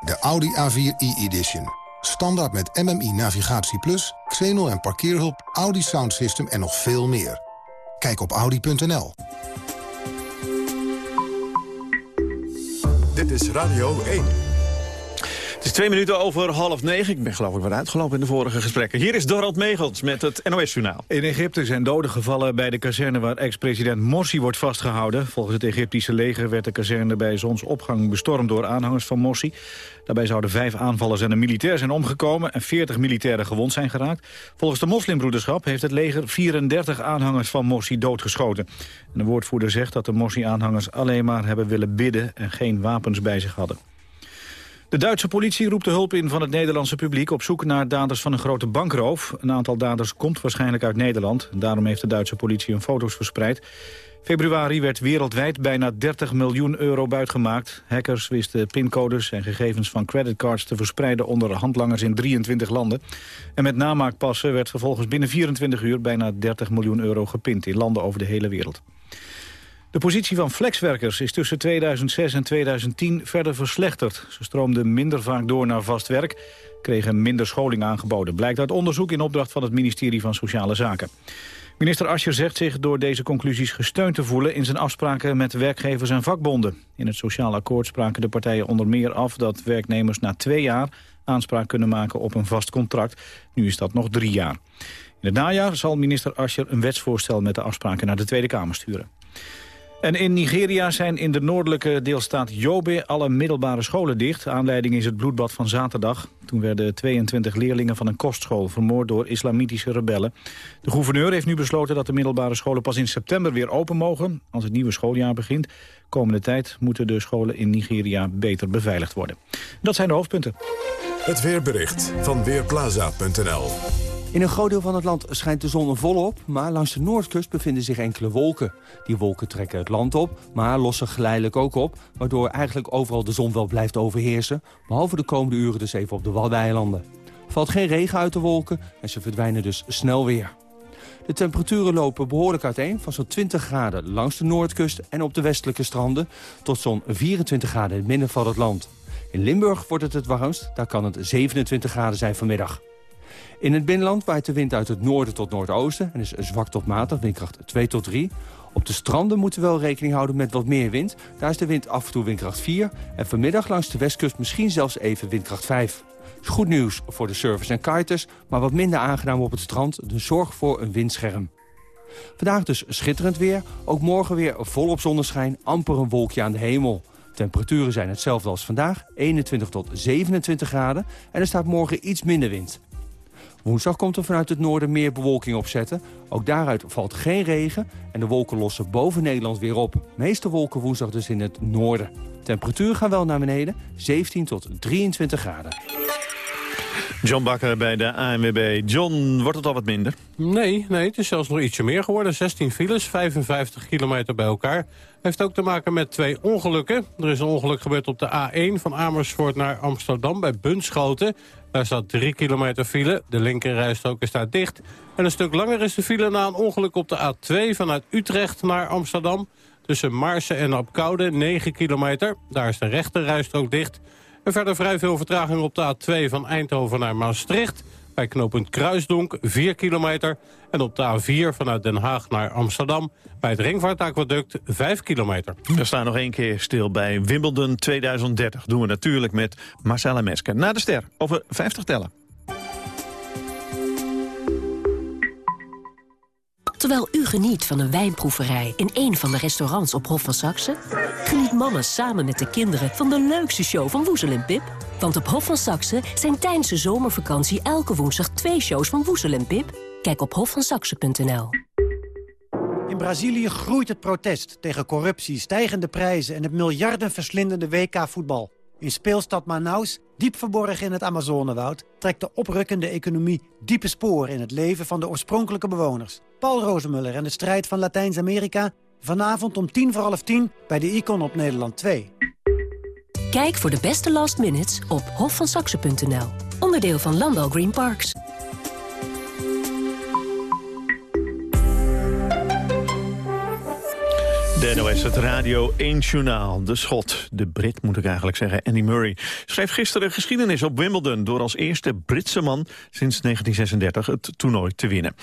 [SPEAKER 18] De Audi A4 e-edition. Standaard met MMI Navigatie Plus, Xenol en parkeerhulp, Audi Sound System en nog veel meer. Kijk op audi.nl.
[SPEAKER 1] Dit is Radio 1.
[SPEAKER 2] Twee minuten over half negen. Ik ben geloof ik wat uitgelopen in de vorige gesprekken. Hier is Dorald Megels met het NOS-journaal.
[SPEAKER 3] In Egypte zijn doden gevallen bij de kazerne waar ex-president Morsi wordt vastgehouden. Volgens het Egyptische leger werd de kazerne bij zonsopgang bestormd door aanhangers van Morsi. Daarbij zouden vijf aanvallers en een militair zijn omgekomen... en 40 militairen gewond zijn geraakt. Volgens de moslimbroederschap heeft het leger 34 aanhangers van Morsi doodgeschoten. En de woordvoerder zegt dat de Morsi-aanhangers alleen maar hebben willen bidden... en geen wapens bij zich hadden. De Duitse politie roept de hulp in van het Nederlandse publiek... op zoek naar daders van een grote bankroof. Een aantal daders komt waarschijnlijk uit Nederland. Daarom heeft de Duitse politie hun foto's verspreid. Februari werd wereldwijd bijna 30 miljoen euro buitgemaakt. Hackers wisten pincodes en gegevens van creditcards te verspreiden... onder handlangers in 23 landen. En met namaakpassen werd vervolgens binnen 24 uur... bijna 30 miljoen euro gepind in landen over de hele wereld. De positie van flexwerkers is tussen 2006 en 2010 verder verslechterd. Ze stroomden minder vaak door naar vast werk, kregen minder scholing aangeboden. Blijkt uit onderzoek in opdracht van het ministerie van Sociale Zaken. Minister Ascher zegt zich door deze conclusies gesteund te voelen... in zijn afspraken met werkgevers en vakbonden. In het sociaal akkoord spraken de partijen onder meer af... dat werknemers na twee jaar aanspraak kunnen maken op een vast contract. Nu is dat nog drie jaar. In het najaar zal minister Ascher een wetsvoorstel met de afspraken naar de Tweede Kamer sturen. En in Nigeria zijn in de noordelijke deelstaat Yobe alle middelbare scholen dicht. Aanleiding is het bloedbad van zaterdag. Toen werden 22 leerlingen van een kostschool vermoord door islamitische rebellen. De gouverneur heeft nu besloten dat de middelbare scholen pas in september weer open mogen. Als het nieuwe schooljaar begint. Komende tijd moeten de scholen in Nigeria beter beveiligd worden. Dat zijn de hoofdpunten.
[SPEAKER 1] Het weerbericht van Weerplaza.nl
[SPEAKER 22] in een groot deel van het land schijnt de zon volop, maar langs de noordkust bevinden zich enkele wolken. Die wolken trekken het land op, maar lossen geleidelijk ook op... waardoor eigenlijk overal de zon wel blijft overheersen... behalve de komende uren dus even op de Waddeneilanden. Valt geen regen uit de wolken en ze verdwijnen dus snel weer. De temperaturen lopen behoorlijk uiteen, van zo'n 20 graden langs de noordkust... en op de westelijke stranden, tot zo'n 24 graden in het midden van het land. In Limburg wordt het het warmst, daar kan het 27 graden zijn vanmiddag. In het binnenland waait de wind uit het noorden tot noordoosten... en is zwak tot matig, windkracht 2 tot 3. Op de stranden moeten we wel rekening houden met wat meer wind. Daar is de wind af en toe windkracht 4. En vanmiddag langs de westkust misschien zelfs even windkracht 5. Is goed nieuws voor de surfers en kiters, maar wat minder aangenaam op het strand. Dus zorg voor een windscherm. Vandaag dus schitterend weer. Ook morgen weer volop zonneschijn, amper een wolkje aan de hemel. Temperaturen zijn hetzelfde als vandaag, 21 tot 27 graden. En er staat morgen iets minder wind. Woensdag komt er vanuit het noorden meer bewolking opzetten. Ook daaruit valt geen regen en de wolken lossen boven Nederland weer op. meeste wolken woensdag dus in het noorden. Temperatuur gaan wel naar beneden, 17 tot 23 graden.
[SPEAKER 2] John Bakker bij de ANWB. John, wordt het al wat minder?
[SPEAKER 6] Nee, nee, het is zelfs nog ietsje meer geworden. 16 files, 55 kilometer bij elkaar. Heeft ook te maken met twee ongelukken. Er is een ongeluk gebeurd op de A1 van Amersfoort naar Amsterdam bij Bunschoten. Daar staat 3 kilometer file. De linkerrijstrook is daar dicht. En een stuk langer is de file na een ongeluk op de A2 vanuit Utrecht naar Amsterdam. Tussen Marsen en Apkoude, 9 kilometer. Daar is de rechterrijstrook dicht. En verder vrij veel vertraging op de A2 van Eindhoven naar Maastricht. Bij knooppunt Kruisdonk, 4 kilometer. En op de A4 vanuit Den Haag naar Amsterdam. Bij het Ringvaartaquaduct 5 kilometer.
[SPEAKER 2] We staan nog één keer stil bij Wimbledon 2030. Doen we natuurlijk met Marcella Mesker. Na de ster, over 50 tellen.
[SPEAKER 23] Terwijl u geniet van een wijnproeverij in een van de restaurants op Hof van Saxe... geniet mama samen met de kinderen van de leukste show van Woezel en Pip. Want op Hof van Saxe zijn tijdens de zomervakantie elke woensdag twee shows van Woezel en Pip. Kijk op hofvansaxe.nl.
[SPEAKER 24] In Brazilië groeit het protest tegen corruptie, stijgende prijzen... en het miljardenverslindende WK-voetbal. In speelstad Manaus, diep verborgen in het Amazonewoud... trekt de oprukkende economie diepe sporen in het leven van de oorspronkelijke bewoners. Paul Rozemuller en de strijd van Latijns-Amerika... vanavond om tien voor half tien bij de Icon op Nederland 2.
[SPEAKER 23] Kijk voor de beste last minutes op hofvansaxe.nl. Onderdeel van Landal Green Parks.
[SPEAKER 2] De NOS, het Radio 1 Journaal. De schot, de Brit moet ik eigenlijk zeggen, Andy Murray... schreef gisteren geschiedenis op Wimbledon... door als eerste Britse man sinds 1936 het toernooi te winnen.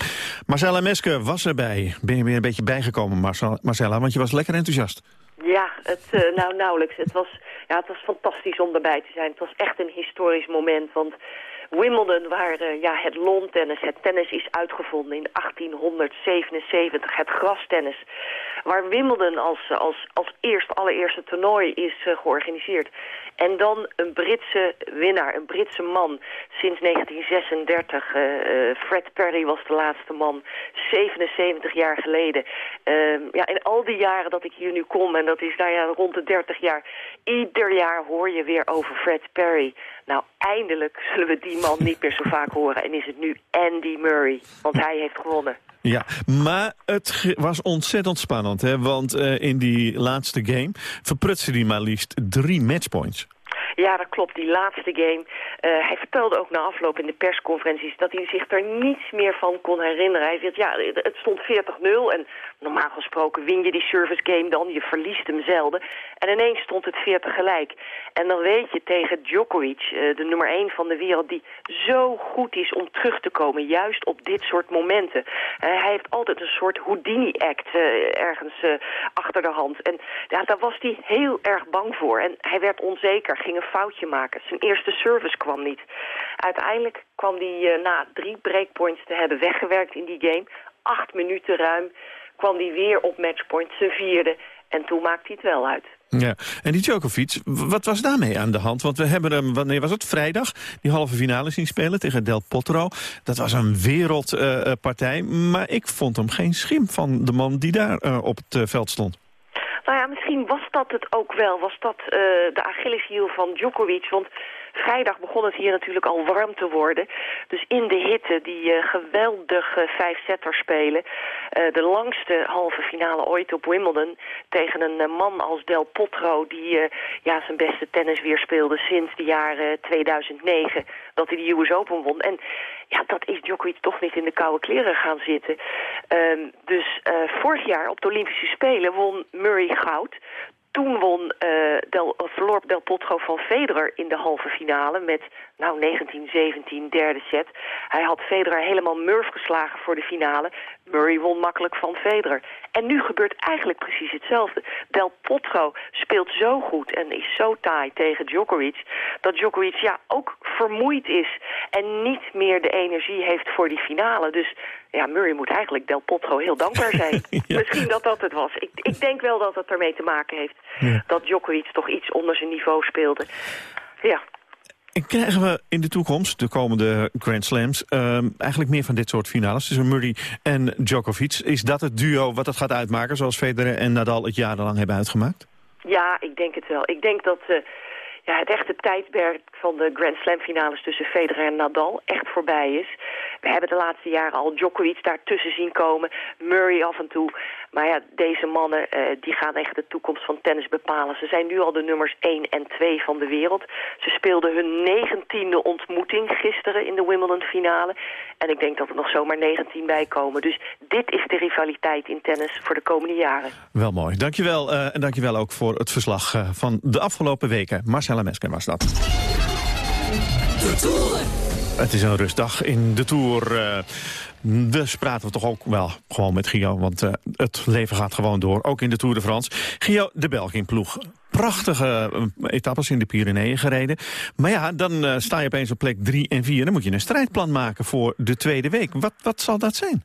[SPEAKER 2] Marcella Meske was erbij. Ben je weer een beetje bijgekomen, Marcella, want je was lekker enthousiast.
[SPEAKER 25] Ja, het, uh, nou nauwelijks. Het was, ja, het was fantastisch om erbij te zijn. Het was echt een historisch moment, want... Wimbledon, waar uh, ja, het loontennnis, het tennis is uitgevonden in 1877, het grastennis waar Wimbledon als, als, als eerst, allereerste toernooi is uh, georganiseerd. En dan een Britse winnaar, een Britse man. Sinds 1936, uh, uh, Fred Perry was de laatste man, 77 jaar geleden. Uh, ja, in al die jaren dat ik hier nu kom, en dat is nou ja, rond de 30 jaar... ieder jaar hoor je weer over Fred Perry. Nou, eindelijk zullen we die man niet meer zo vaak horen. En is het nu Andy Murray, want hij heeft gewonnen.
[SPEAKER 2] Ja, maar het was ontzettend spannend, hè? want uh, in die laatste game verprutste hij maar liefst drie matchpoints.
[SPEAKER 25] Ja, dat klopt. Die laatste game. Uh, hij vertelde ook na afloop in de persconferenties dat hij zich er niets meer van kon herinneren. Hij zegt, ja, het stond 40-0 en normaal gesproken win je die service game dan. Je verliest hem zelden. En ineens stond het 40 gelijk. En dan weet je tegen Djokovic, uh, de nummer 1 van de wereld, die zo goed is om terug te komen. Juist op dit soort momenten. Uh, hij heeft altijd een soort Houdini-act ergens achter de hand. En ja, daar was hij heel erg bang voor. En hij werd onzeker, ging een foutje maken. Zijn eerste service kwam niet. Uiteindelijk kwam hij na drie breakpoints te hebben weggewerkt in die game. Acht minuten ruim kwam hij weer op matchpoint, zijn vierde. En toen maakte hij het wel uit.
[SPEAKER 2] Ja, en die Djokovic, wat was daarmee aan de hand? Want we hebben hem, wanneer was het, vrijdag, die halve finale zien spelen tegen Del Potro. Dat was een wereldpartij, uh, maar ik vond hem geen schim van de man die daar uh, op het uh, veld stond.
[SPEAKER 25] Nou ja, misschien was dat het ook wel. Was dat uh, de Achilleshiel van Djokovic? Want vrijdag begon het hier natuurlijk al warm te worden. Dus in de hitte, die uh, geweldige vijf-setters spelen. Uh, de langste halve finale ooit op Wimbledon. Tegen een uh, man als Del Potro, die ja, zijn beste tennis weer speelde sinds de jaren 2009. Dat hij de US Open won. En ja, dat is Djokovic toch niet in de koude kleren gaan zitten. Um, dus vorig jaar op de Olympische Spelen won Murray goud Toen won, uh, Del, verloor Del Potro van Federer in de halve finale met nou 1917 derde set. Hij had Federer helemaal murf geslagen voor de finale. Murray won makkelijk van Federer. En nu gebeurt eigenlijk precies hetzelfde. Del Potro speelt zo goed en is zo taai tegen Djokovic... dat Djokovic ja, ook vermoeid is en niet meer de energie heeft voor die finale. Dus ja, Murray moet eigenlijk Del Potro heel dankbaar zijn. Misschien dat dat het was. Ik, ik denk wel dat het ermee te maken heeft... dat Djokovic toch iets onder zijn niveau speelde. Ja,
[SPEAKER 2] en krijgen we in de toekomst, de komende Grand Slams... Uh, eigenlijk meer van dit soort finales tussen Murray en Djokovic? Is dat het duo wat het gaat uitmaken, zoals Federer en Nadal het jarenlang hebben uitgemaakt?
[SPEAKER 25] Ja, ik denk het wel. Ik denk dat uh, ja, het echte tijdperk van de Grand Slam finales tussen Federer en Nadal echt voorbij is. We hebben de laatste jaren al Djokovic daartussen zien komen, Murray af en toe. Maar ja, deze mannen uh, die gaan echt de toekomst van tennis bepalen. Ze zijn nu al de nummers 1 en 2 van de wereld. Ze speelden hun negentiende ontmoeting gisteren in de Wimbledon finale. En ik denk dat er nog zomaar 19 bij komen. Dus dit is de rivaliteit in tennis voor de komende jaren.
[SPEAKER 2] Wel mooi. Dankjewel. Uh, en dankjewel ook voor het verslag uh, van de afgelopen weken. Marcella Mesker was dat. Het is een rustdag in de Tour. Dus praten we toch ook wel gewoon met Gio, want uh, het leven gaat gewoon door. Ook in de Tour de France. Gio, de België-ploeg. Prachtige uh, etappes in de Pyreneeën gereden. Maar ja, dan uh, sta je opeens op plek 3 en 4. Dan moet je een strijdplan maken voor de tweede week. Wat, wat zal dat zijn?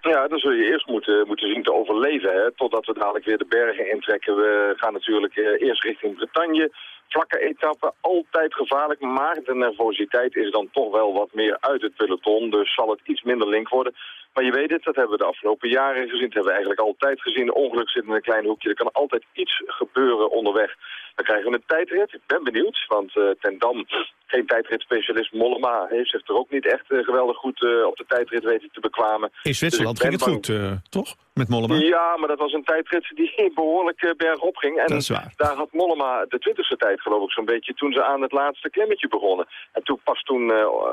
[SPEAKER 26] Ja, dan zul je eerst moeten, moeten zien te overleven, hè, totdat we dadelijk weer de bergen intrekken. We gaan natuurlijk eerst richting Bretagne vlakke etappe, altijd gevaarlijk. Maar de nervositeit is dan toch wel wat meer uit het peloton. Dus zal het iets minder link worden. Maar je weet het, dat hebben we de afgelopen jaren gezien. Dat hebben we eigenlijk altijd gezien. Ongeluk zit in een klein hoekje. Er kan altijd iets gebeuren onderweg. Dan krijgen we een tijdrit. Ik ben benieuwd, want uh, ten Dam, geen tijdritspecialist. Mollema heeft zich er ook niet echt uh, geweldig goed uh, op de tijdrit weten te bekwamen.
[SPEAKER 2] In Zwitserland dus ging het goed, toch? Met Mollema?
[SPEAKER 26] Ja, maar dat was een tijdrit die behoorlijk bergop ging. En daar had Mollema de twintigste tijd, geloof ik, zo'n beetje... toen ze aan het laatste klemmetje begonnen. En toen pas toen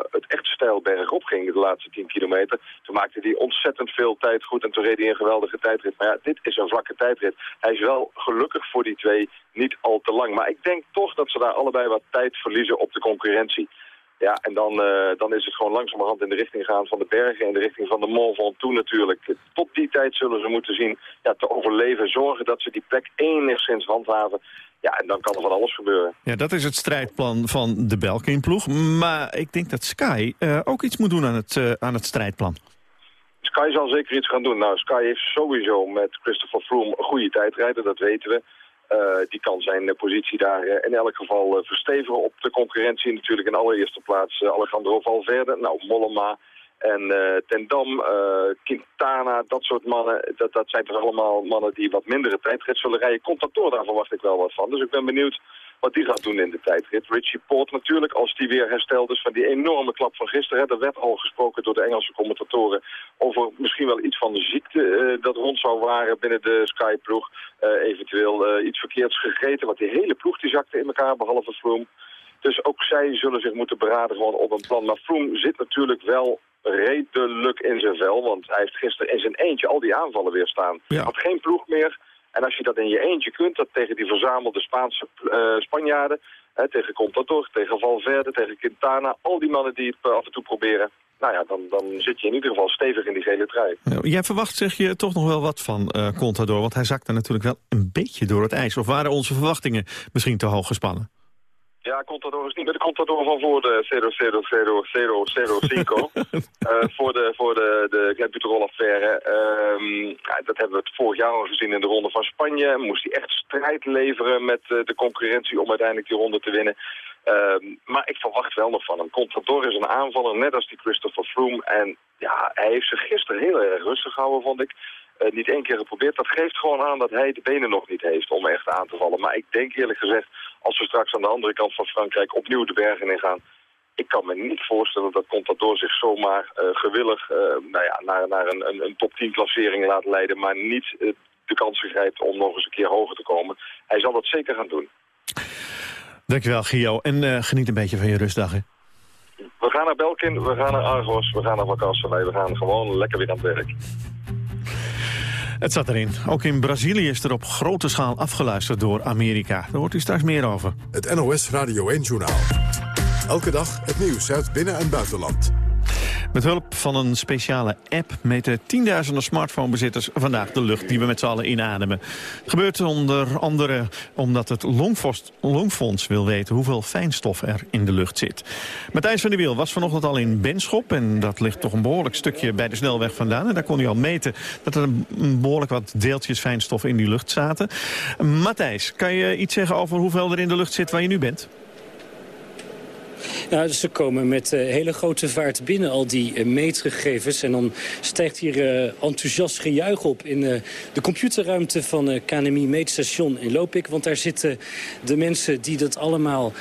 [SPEAKER 26] het echt stijl bergop ging, de laatste 10 kilometer... toen maakte hij ontzettend veel tijd goed en toen reed hij een geweldige tijdrit. Maar ja, dit is een vlakke tijdrit. Hij is wel gelukkig voor die twee niet al te lang. Maar ik denk toch dat ze daar allebei wat tijd verliezen op de concurrentie. Ja, en dan, uh, dan is het gewoon langzamerhand in de richting gaan van de bergen... in de richting van de Mont Ventoux natuurlijk. Tot die tijd zullen ze moeten zien ja, te overleven. Zorgen dat ze die plek enigszins handhaven. Ja, en dan kan er van alles gebeuren.
[SPEAKER 2] Ja, dat is het strijdplan van de Belkin-ploeg. Maar ik denk dat Sky uh, ook iets moet doen aan het, uh, aan het strijdplan.
[SPEAKER 26] Sky zal zeker iets gaan doen. Nou, Sky heeft sowieso met Christopher Froome een goede tijdrijder, dat weten we. Uh, die kan zijn positie daar uh, in elk geval uh, verstevigen op de concurrentie. Natuurlijk in allereerste plaats Alejandro Valverde, nou Mollema en Ten Dam, Quintana, dat soort mannen. Dat, dat zijn toch allemaal mannen die wat mindere tijdrit zullen rijden. Contador, daar verwacht ik wel wat van. Dus ik ben benieuwd wat die gaat doen in de tijdrit. Richie Port natuurlijk, als die weer hersteld is van die enorme klap van gisteren. Er werd al gesproken door de Engelse commentatoren over misschien wel iets van de ziekte uh, dat rond zou waren binnen de Sky-ploeg. Uh, eventueel uh, iets verkeerds gegeten, want die hele ploeg die zakte in elkaar, behalve Froome. Dus ook zij zullen zich moeten beraden gewoon op een plan. Maar Froome zit natuurlijk wel redelijk in zijn vel, want hij heeft gisteren in zijn eentje al die aanvallen weer staan. Ja. Had geen ploeg meer. En als je dat in je eentje kunt, dat tegen die verzamelde Spaanse uh, Spanjaarden, hè, tegen Contador, tegen Valverde, tegen Quintana, al die mannen die het af en toe proberen, nou ja, dan, dan zit je in ieder geval stevig in die gele trui.
[SPEAKER 2] Jij verwacht, zeg je, toch nog wel wat van uh, Contador, want hij zakte natuurlijk wel een beetje door het ijs. Of waren onze verwachtingen misschien te hoog gespannen?
[SPEAKER 26] Ja, Contador is niet meer de Contador van voor de 0000005. uh, voor de, voor de, de Glenbuterol-affaire. Um, dat hebben we het vorig jaar al gezien in de ronde van Spanje. Moest hij echt strijd leveren met uh, de concurrentie om uiteindelijk die ronde te winnen. Um, maar ik verwacht wel nog van hem. Contador is een aanvaller, net als die Christopher Froome. En ja, hij heeft zich gisteren heel erg rustig gehouden, vond ik. Uh, niet één keer geprobeerd. Dat geeft gewoon aan dat hij de benen nog niet heeft om echt aan te vallen. Maar ik denk eerlijk gezegd, als we straks aan de andere kant van Frankrijk opnieuw de bergen in gaan... ik kan me niet voorstellen dat Contador zich zomaar uh, gewillig uh, nou ja, naar, naar een, een, een top 10 klassering laat leiden... maar niet de kans grijpt om nog eens een keer hoger te komen. Hij zal dat zeker gaan doen.
[SPEAKER 2] Dankjewel, Gio. En geniet een beetje van je rustdag, hè?
[SPEAKER 26] We gaan naar Belkin, we gaan naar Argos, we gaan naar vakantie. We gaan gewoon lekker weer aan het werk.
[SPEAKER 2] Het zat erin. Ook in Brazilië is er op grote schaal afgeluisterd door Amerika. Daar hoort u straks meer over.
[SPEAKER 1] Het NOS Radio 1-journaal. Elke dag het nieuws uit binnen- en buitenland.
[SPEAKER 2] Met hulp van een speciale app meten tienduizenden smartphonebezitters vandaag de lucht die we met z'n allen inademen. Gebeurt onder andere omdat het Longfonds wil weten hoeveel fijnstof er in de lucht zit. Matthijs van der Wiel was vanochtend al in Benschop en dat ligt toch een behoorlijk stukje bij de snelweg vandaan. En daar kon hij al meten dat er een behoorlijk wat deeltjes fijnstof in die lucht zaten. Matthijs, kan je iets zeggen over hoeveel er in de lucht zit waar je nu bent?
[SPEAKER 27] Nou, dus ze komen met uh, hele grote vaart binnen, al die uh, meetgegevens. En dan stijgt hier uh, enthousiast gejuich op in de computerruimte van KNMI Meetstation in Lopik. Want daar zitten de mensen die dat allemaal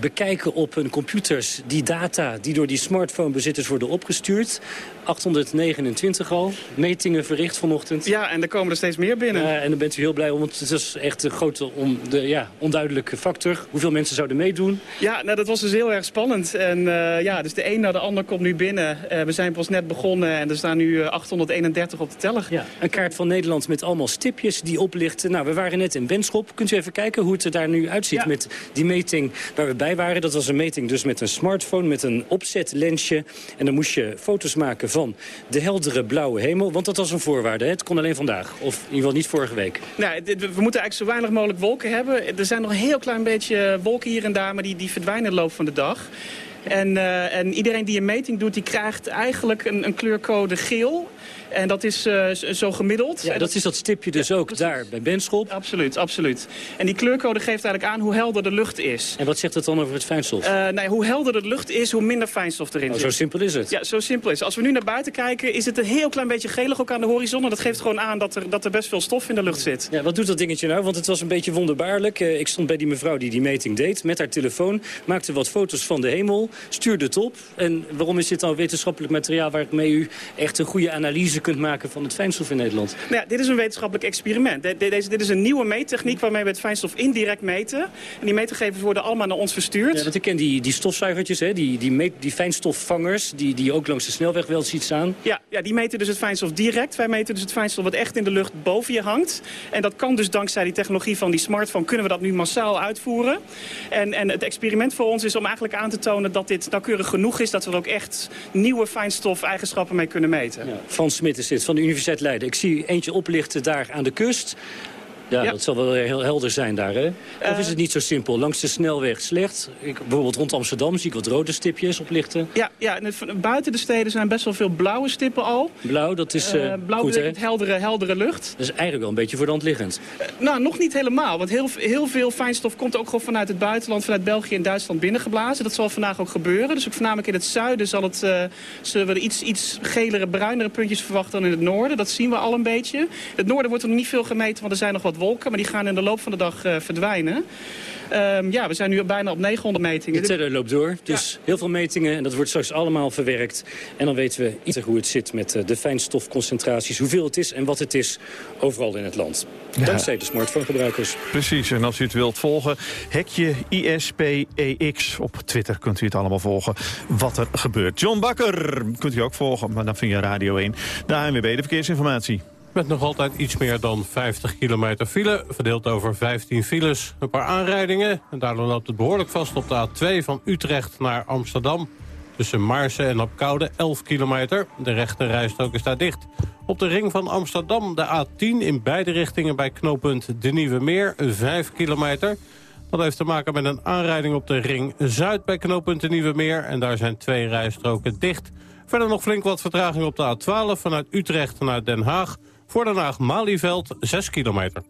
[SPEAKER 27] bekijken op hun computers. Die data die door die smartphonebezitters worden opgestuurd. 829 al. Metingen verricht vanochtend.
[SPEAKER 28] Ja, en er komen er steeds meer binnen.
[SPEAKER 27] En daar bent u heel blij om, want het is echt een grote on, de, ja, onduidelijke factor. Hoeveel mensen zouden meedoen?
[SPEAKER 28] Ja, nou, dat was dus heel erg spannend. En uh, ja, dus de een naar de ander komt nu binnen. Uh, we zijn pas net begonnen en er staan nu 831 op de teller.
[SPEAKER 27] Ja, een kaart van Nederland met allemaal stipjes die oplichten. Nou, we waren net in Benschop. Kunt u even kijken hoe het er daar nu uitziet ja. met die meting waar we bij waren? Dat was een meting dus met een smartphone, met een opzetlensje. En dan moest je foto's maken van de heldere blauwe hemel. Want dat was een voorwaarde. Hè? Het kon alleen vandaag. Of in ieder geval niet vorige week.
[SPEAKER 28] Nou, we moeten eigenlijk zo weinig mogelijk wolken hebben. Er zijn nog een heel klein beetje wolken hier en daar. Maar die, die verdwijnen in de loop van de dag. En, uh, en iedereen die een meting doet, die krijgt eigenlijk een, een kleurcode geel. En dat is uh, zo gemiddeld.
[SPEAKER 27] Ja, dat is dat stipje dus ja, ook precies. daar bij Benschop.
[SPEAKER 28] Absoluut, absoluut. En die kleurcode geeft eigenlijk aan hoe helder de lucht is.
[SPEAKER 27] En wat zegt het dan over het fijnstof?
[SPEAKER 28] Uh, nee, hoe helder de lucht is, hoe minder fijnstof erin
[SPEAKER 27] oh,
[SPEAKER 28] zit.
[SPEAKER 27] Zo simpel is het?
[SPEAKER 28] Ja, zo simpel is het. Als we nu naar buiten kijken, is het een heel klein beetje gelig ook aan de horizon. En dat geeft gewoon aan dat er, dat er best veel stof in de lucht zit.
[SPEAKER 27] Ja, wat doet dat dingetje nou? Want het was een beetje wonderbaarlijk. Uh, ik stond bij die mevrouw die die meting deed met haar telefoon. Maakte wat foto's van de hemel, stuurde het op. En waarom is dit dan wetenschappelijk materiaal waarmee u echt een goede analyse kunt maken van het fijnstof in Nederland?
[SPEAKER 28] Nou ja, dit is een wetenschappelijk experiment. Deze, dit is een nieuwe meettechniek waarmee we het fijnstof indirect meten. En die meetgegevens worden allemaal naar ons verstuurd.
[SPEAKER 27] Ja, want ik ken die, die stofzuigertjes, hè? Die, die, meet, die fijnstofvangers, die, die ook langs de snelweg wel ziet staan.
[SPEAKER 28] Ja, ja, die meten dus het fijnstof direct. Wij meten dus het fijnstof wat echt in de lucht boven je hangt. En dat kan dus dankzij die technologie van die smartphone kunnen we dat nu massaal uitvoeren. En, en het experiment voor ons is om eigenlijk aan te tonen dat dit nauwkeurig genoeg is. Dat we er ook echt nieuwe fijnstof-eigenschappen mee kunnen meten.
[SPEAKER 27] Ja, Frans Van de Universiteit Leiden. Ik zie eentje oplichten daar aan de kust. Ja, ja, dat zal wel heel helder zijn daar, hè? Of uh, is het niet zo simpel? Langs de snelweg slecht? Ik, bijvoorbeeld rond Amsterdam zie ik wat rode stipjes oplichten.
[SPEAKER 28] Ja, ja buiten de steden zijn best wel veel blauwe stippen al.
[SPEAKER 27] Blauw, dat is uh,
[SPEAKER 28] Blauw
[SPEAKER 27] goed,
[SPEAKER 28] betekent heldere, heldere lucht.
[SPEAKER 27] Dat is eigenlijk wel een beetje voor de hand liggend.
[SPEAKER 28] Uh, nou, nog niet helemaal. Want heel, heel veel fijnstof komt ook gewoon vanuit het buitenland... vanuit België en Duitsland binnengeblazen. Dat zal vandaag ook gebeuren. Dus ook voornamelijk in het zuiden zal het, zullen we iets, iets gelere, bruinere puntjes verwachten dan in het noorden. Dat zien we al een beetje. In het noorden wordt er nog niet veel gemeten, want er zijn nog wat wolken. Maar die gaan in de loop van de dag uh, verdwijnen. Um, ja, we zijn nu bijna op 900 metingen.
[SPEAKER 27] De teller loopt door. Dus ja. heel veel metingen en dat wordt straks allemaal verwerkt. En dan weten we iets hoe het zit met uh, de fijnstofconcentraties. Hoeveel het is en wat het is overal in het land. Ja. Dankzij de smartphonegebruikers.
[SPEAKER 2] Precies, en als u het wilt volgen, hekje ISPEX. Op Twitter kunt u het allemaal volgen wat er gebeurt. John Bakker kunt u ook volgen, maar dan vind je Radio 1. De ANWB, de verkeersinformatie.
[SPEAKER 6] Met nog altijd iets meer dan 50 kilometer file, verdeeld over 15 files. Een paar aanrijdingen en daardoor loopt het behoorlijk vast op de A2 van Utrecht naar Amsterdam. Tussen Maarsen en Opkoude 11 kilometer. De rechte rijstrook is daar dicht. Op de ring van Amsterdam de A10 in beide richtingen bij knooppunt De Nieuwe Meer 5 kilometer. Dat heeft te maken met een aanrijding op de ring Zuid bij knooppunt De Nieuwe Meer. En daar zijn twee rijstroken dicht. Verder nog flink wat vertraging op de A12 vanuit Utrecht naar Den Haag. Voor Den Haag Malieveld 6 kilometer.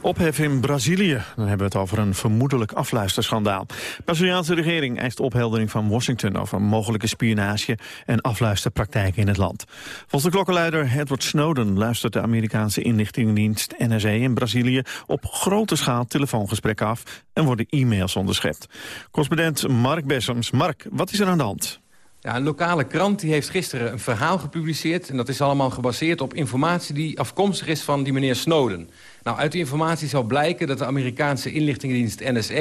[SPEAKER 2] Ophef in Brazilië. Dan hebben we het over een vermoedelijk afluisterschandaal. De Braziliaanse regering eist opheldering van Washington... over mogelijke spionage en afluisterpraktijken in het land. Volgens de klokkenluider Edward Snowden... luistert de Amerikaanse inlichtingendienst NSA in Brazilië... op grote schaal telefoongesprekken af en worden e-mails onderschept. Correspondent Mark Bessems. Mark, wat is er aan de hand?
[SPEAKER 29] Ja, een lokale krant die heeft gisteren een verhaal gepubliceerd... en dat is allemaal gebaseerd op informatie die afkomstig is van die meneer Snowden. Nou, uit die informatie zal blijken dat de Amerikaanse inlichtingendienst NSA...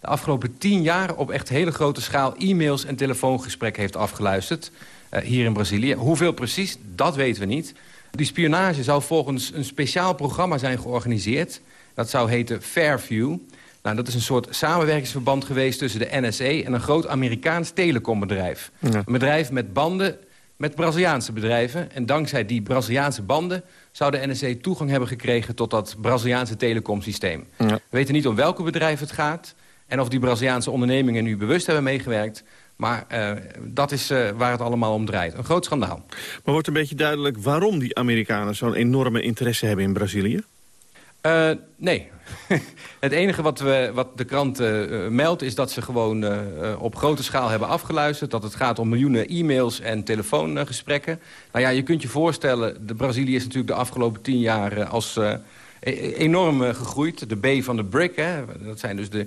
[SPEAKER 29] de afgelopen tien jaar op echt hele grote schaal e-mails en telefoongesprekken heeft afgeluisterd... Uh, hier in Brazilië. Hoeveel precies, dat weten we niet. Die spionage zou volgens een speciaal programma zijn georganiseerd. Dat zou heten Fairview. Nou, dat is een soort samenwerkingsverband geweest tussen de NSA... en een groot Amerikaans telecombedrijf. Een bedrijf met banden met Braziliaanse bedrijven. En dankzij die Braziliaanse banden zou de NSA toegang hebben gekregen... tot dat Braziliaanse telecomsysteem. We weten niet om welke bedrijf het gaat... en of die Braziliaanse ondernemingen nu bewust hebben meegewerkt... Maar uh, dat is uh, waar het allemaal om draait. Een groot schandaal.
[SPEAKER 2] Maar wordt een beetje duidelijk waarom die Amerikanen zo'n enorme interesse hebben in Brazilië?
[SPEAKER 29] Uh, nee. het enige wat, we, wat de krant meldt is dat ze gewoon op grote schaal hebben afgeluisterd. Dat het gaat om miljoenen e-mails en telefoongesprekken. Nou ja, je kunt je voorstellen, de Brazilië is natuurlijk de afgelopen tien jaar als... E-, enorm gegroeid. De B van de BRIC, hè, dat zijn dus de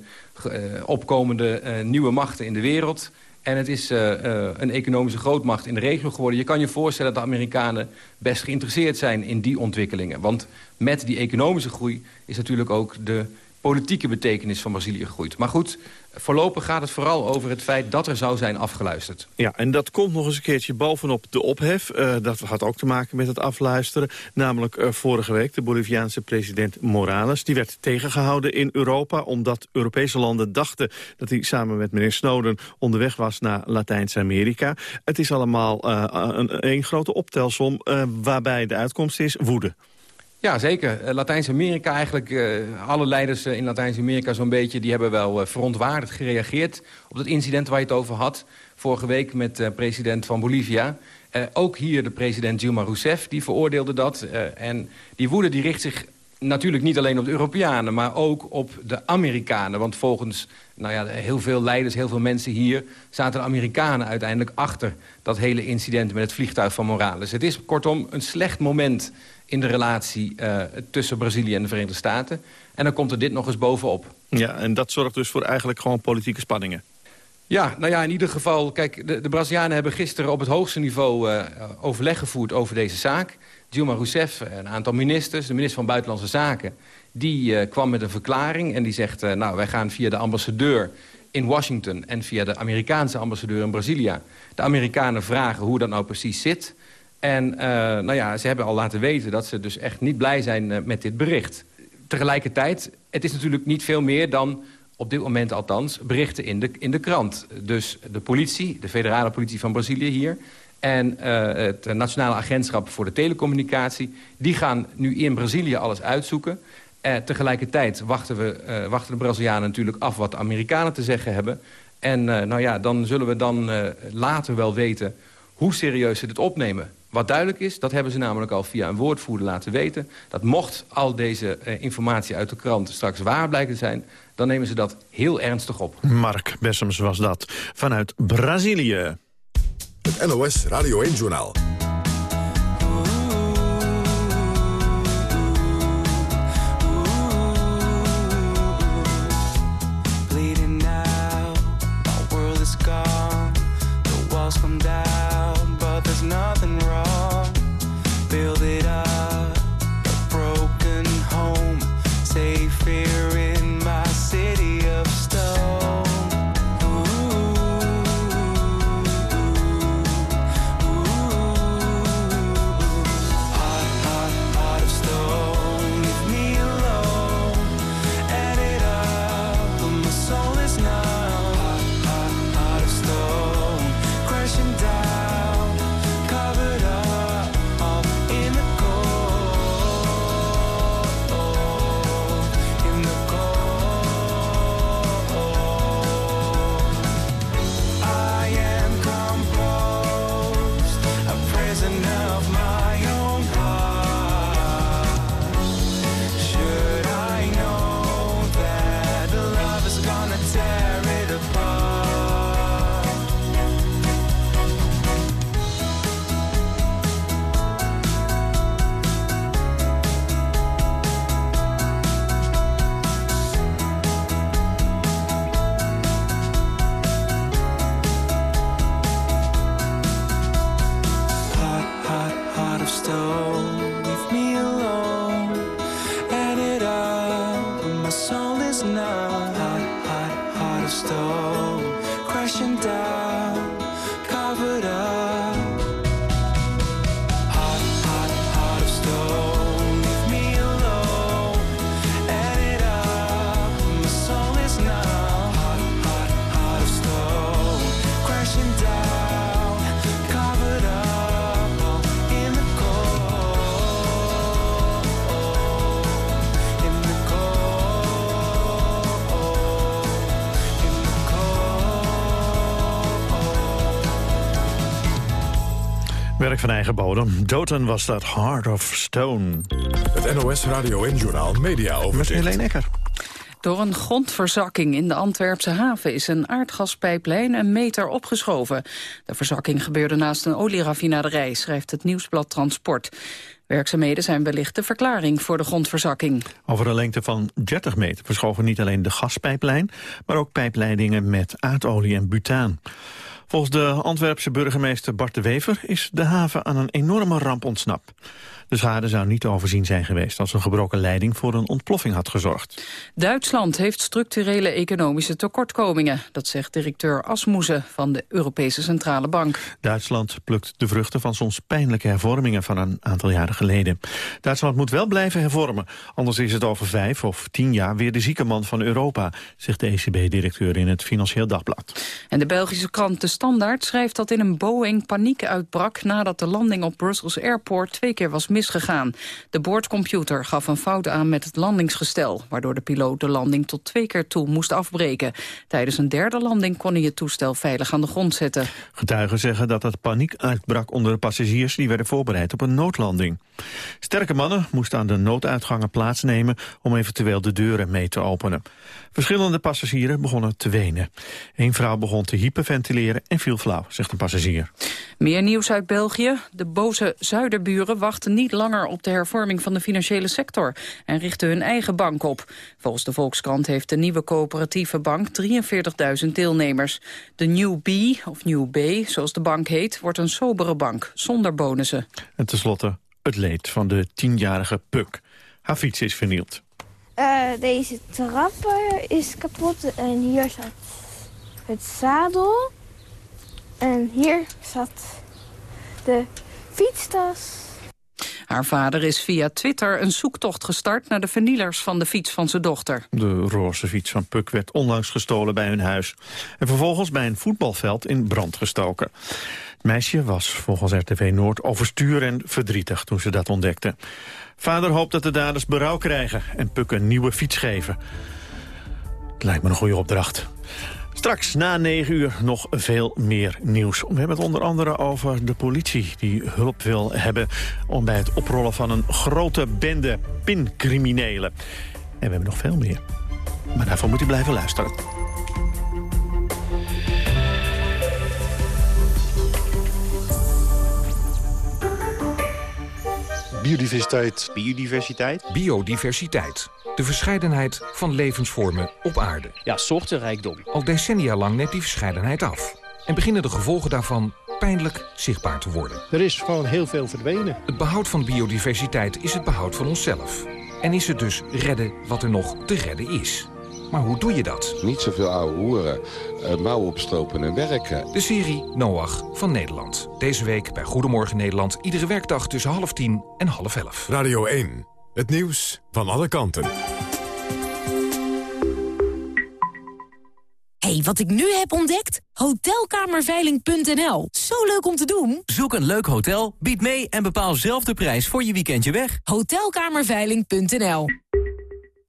[SPEAKER 29] opkomende nieuwe machten in de wereld. En het is uh, uh, een economische grootmacht in de regio geworden. Je kan je voorstellen dat de Amerikanen best geïnteresseerd zijn in die ontwikkelingen. Want met die economische groei is natuurlijk ook de politieke betekenis van Brazilië gegroeid. Maar goed, voorlopig gaat het vooral over het feit dat er zou zijn afgeluisterd.
[SPEAKER 2] Ja, en dat komt nog eens een keertje bovenop de ophef. Uh, dat had ook te maken met het afluisteren. Namelijk uh, vorige week de Boliviaanse president Morales. Die werd tegengehouden in Europa omdat Europese landen dachten... dat hij samen met meneer Snowden onderweg was naar Latijns-Amerika. Het is allemaal uh, een, een grote optelsom waarbij de uitkomst is woede.
[SPEAKER 29] Ja, zeker. Latijns-Amerika eigenlijk, uh, alle leiders in Latijns-Amerika zo'n beetje... die hebben wel uh, verontwaardigd gereageerd op dat incident waar je het over had. Vorige week met president van Bolivia. ook hier de president Dilma Rousseff, die veroordeelde dat. en die woede die richt zich natuurlijk niet alleen op de Europeanen... maar ook op de Amerikanen. Want volgens nou ja, heel veel leiders, heel veel mensen hier... zaten de Amerikanen uiteindelijk achter dat hele incident... met het vliegtuig van Morales. Het is kortom een slecht moment in de relatie uh, tussen Brazilië en de Verenigde Staten. En dan komt er dit nog eens bovenop.
[SPEAKER 2] Ja, en dat zorgt dus voor eigenlijk gewoon politieke spanningen.
[SPEAKER 29] Ja, nou ja, in ieder geval, kijk, de, de Brazilianen hebben gisteren op het hoogste niveau uh, overleg gevoerd over deze zaak. Dilma Rousseff, een aantal ministers, de minister van Buitenlandse Zaken... die uh, kwam met een verklaring en die zegt... Nou, wij gaan via de ambassadeur in Washington en via de Amerikaanse ambassadeur in Brazilia... de Amerikanen vragen hoe dat nou precies zit... En uh, nou ja, ze hebben al laten weten dat ze dus echt niet blij zijn uh, met dit bericht. Tegelijkertijd, het is natuurlijk niet veel meer dan, op dit moment althans, berichten in de, in de krant. Dus de politie, de federale politie van Brazilië hier... en uh, het Nationale Agentschap voor de Telecommunicatie... die gaan nu in Brazilië alles uitzoeken. tegelijkertijd wachten, we, wachten de Brazilianen natuurlijk af wat de Amerikanen te zeggen hebben. En nou ja, dan zullen we dan later wel weten hoe serieus ze dit opnemen. Wat duidelijk is, dat hebben ze namelijk al via een woordvoerder laten weten... dat mocht al deze uh, informatie uit de krant straks waar blijken zijn... dan nemen ze dat heel ernstig op.
[SPEAKER 2] Mark Bessems was dat, vanuit Brazilië.
[SPEAKER 1] Het NOS Radio 1-journaal.
[SPEAKER 2] Werk van eigen bodem. Doten was dat Heart of Stone.
[SPEAKER 1] Het NOS Radio en Journaal Media
[SPEAKER 2] Met
[SPEAKER 1] Overzicht.
[SPEAKER 2] Helene Ecker.
[SPEAKER 30] Door een grondverzakking in de Antwerpse haven is een aardgaspijplijn een meter opgeschoven. De verzakking gebeurde naast een olieraffinaderij, schrijft het nieuwsblad Transport. Werkzaamheden zijn wellicht de verklaring voor de grondverzakking.
[SPEAKER 2] Over een lengte van 30 meter verschoven niet alleen de gaspijplijn... maar ook pijpleidingen met aardolie en butaan. Volgens de Antwerpse burgemeester Bart de Wever... is de haven aan een enorme ramp ontsnapt. De schade zou niet overzien zijn geweest... als een gebroken leiding voor een ontploffing had gezorgd.
[SPEAKER 30] Duitsland heeft structurele economische tekortkomingen. Dat zegt directeur Asmussen van de Europese Centrale Bank.
[SPEAKER 2] Duitsland plukt de vruchten van soms pijnlijke hervormingen van een aantal jaren geleden. Duitsland moet wel blijven hervormen, anders is het over vijf of tien jaar weer de zieke man van Europa, zegt de ECB-directeur in het Financieel Dagblad.
[SPEAKER 30] En de Belgische krant De Standaard schrijft dat in een Boeing paniek uitbrak nadat de landing op Brussels Airport twee keer was misgegaan. De boordcomputer gaf een fout aan met het landingsgestel, waardoor de piloot de landing tot twee keer toe moest afbreken. Tijdens een derde landing kon hij het toestel veilig aan de grond zetten.
[SPEAKER 2] Getuigen zeggen dat het paniek uitbrak onder de passagiers die werden voorbereid op een noodlanding. Sterke mannen moesten aan de nooduitgangen plaatsnemen om eventueel de deuren mee te openen. Verschillende passagiers begonnen te wenen. Eén vrouw begon te hyperventileren en viel flauw, zegt een passagier.
[SPEAKER 30] Meer nieuws uit België. De boze zuiderburen wachten niet langer op de hervorming van de financiële sector en richten hun eigen bank op. Volgens de Volkskrant heeft de nieuwe coöperatieve bank 43.000 deelnemers. De New B, of New B, zoals de bank heet, wordt een sobere bank, zonder bonussen.
[SPEAKER 2] En tenslotte het leed van de tienjarige Puk. Haar fiets is vernield.
[SPEAKER 31] Eh, deze trap eh, is kapot en hier zat het zadel. En hier zat de fietstas.
[SPEAKER 30] Haar vader is via Twitter een zoektocht gestart naar de vernielers van de fiets van zijn dochter.
[SPEAKER 2] De roze fiets van Puk werd onlangs gestolen bij hun huis. En vervolgens bij een voetbalveld in brand gestoken. Het meisje was volgens RTV Noord overstuur en verdrietig toen ze dat ontdekte. Vader hoopt dat de daders berouw krijgen en Puk een nieuwe fiets geven. Het lijkt me een goede opdracht. Straks na negen uur nog veel meer nieuws. We hebben het onder andere over de politie die hulp wil hebben... om bij het oprollen van een grote bende pincriminelen. En we hebben nog veel meer. Maar daarvoor moet u blijven luisteren.
[SPEAKER 32] Biodiversiteit.
[SPEAKER 33] Biodiversiteit.
[SPEAKER 32] Biodiversiteit. De verscheidenheid van levensvormen op aarde.
[SPEAKER 33] Ja, soortenrijkdom.
[SPEAKER 32] Al decennia lang neemt die verscheidenheid af. En beginnen de gevolgen daarvan pijnlijk zichtbaar te worden.
[SPEAKER 33] Er is gewoon heel veel verdwenen.
[SPEAKER 32] Het behoud van biodiversiteit is het behoud van onszelf. En is het dus redden wat er nog te redden is. Maar hoe doe je dat?
[SPEAKER 34] Niet zoveel oude hoeren, uh, mouwen opstropen en werken.
[SPEAKER 32] De serie Noach van Nederland. Deze week bij Goedemorgen Nederland. Iedere werkdag tussen half tien en half elf.
[SPEAKER 1] Radio 1. Het nieuws van alle kanten.
[SPEAKER 35] hey, wat ik nu heb ontdekt? Hotelkamerveiling.nl. Zo leuk om te doen.
[SPEAKER 36] Zoek een leuk hotel, bied mee en bepaal zelf de prijs voor je weekendje weg.
[SPEAKER 35] Hotelkamerveiling.nl.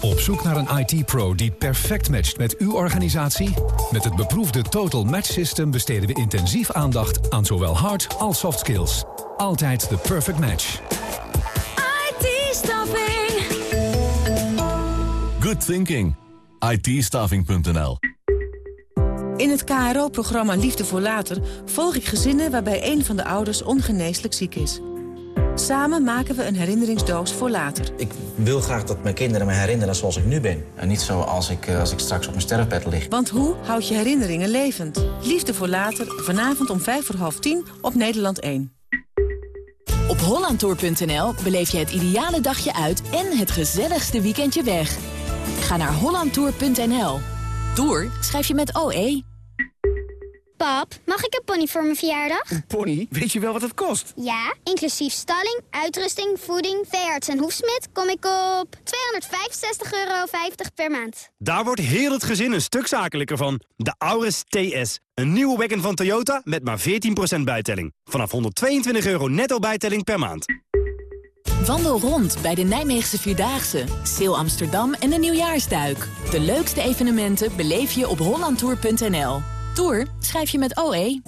[SPEAKER 37] Op zoek naar een IT-pro die perfect matcht met uw organisatie? Met het beproefde Total Match System besteden we intensief aandacht aan zowel hard als soft skills. Altijd de perfect match.
[SPEAKER 38] IT-staffing.
[SPEAKER 39] Good thinking. IT-staffing.nl
[SPEAKER 40] In het KRO-programma Liefde voor Later volg ik gezinnen waarbij een van de ouders ongeneeslijk ziek is. Samen maken we een herinneringsdoos voor later.
[SPEAKER 41] Ik wil graag dat mijn kinderen me herinneren zoals ik nu ben. En niet zo als ik, als ik straks op mijn sterfbed lig.
[SPEAKER 40] Want hoe houd je herinneringen levend? Liefde voor later, vanavond om vijf voor half tien op Nederland 1.
[SPEAKER 38] Op hollandtour.nl beleef je het ideale dagje uit en het gezelligste weekendje weg. Ga naar hollandtour.nl. Tour schrijf je met OE.
[SPEAKER 42] Pap, mag ik een pony voor mijn verjaardag?
[SPEAKER 43] Een pony? Weet je wel wat het kost?
[SPEAKER 42] Ja, inclusief stalling, uitrusting, voeding, veearts en hoefsmid kom ik op 265,50 euro per maand.
[SPEAKER 43] Daar wordt heel het gezin een stuk zakelijker van. De Auris TS. Een nieuwe wagon van Toyota met maar 14% bijtelling. Vanaf 122 euro netto bijtelling per maand.
[SPEAKER 38] Wandel rond bij de Nijmeegse Vierdaagse, Seel Amsterdam en de Nieuwjaarsduik. De leukste evenementen beleef je op hollandtour.nl. Tour schrijf je met OE.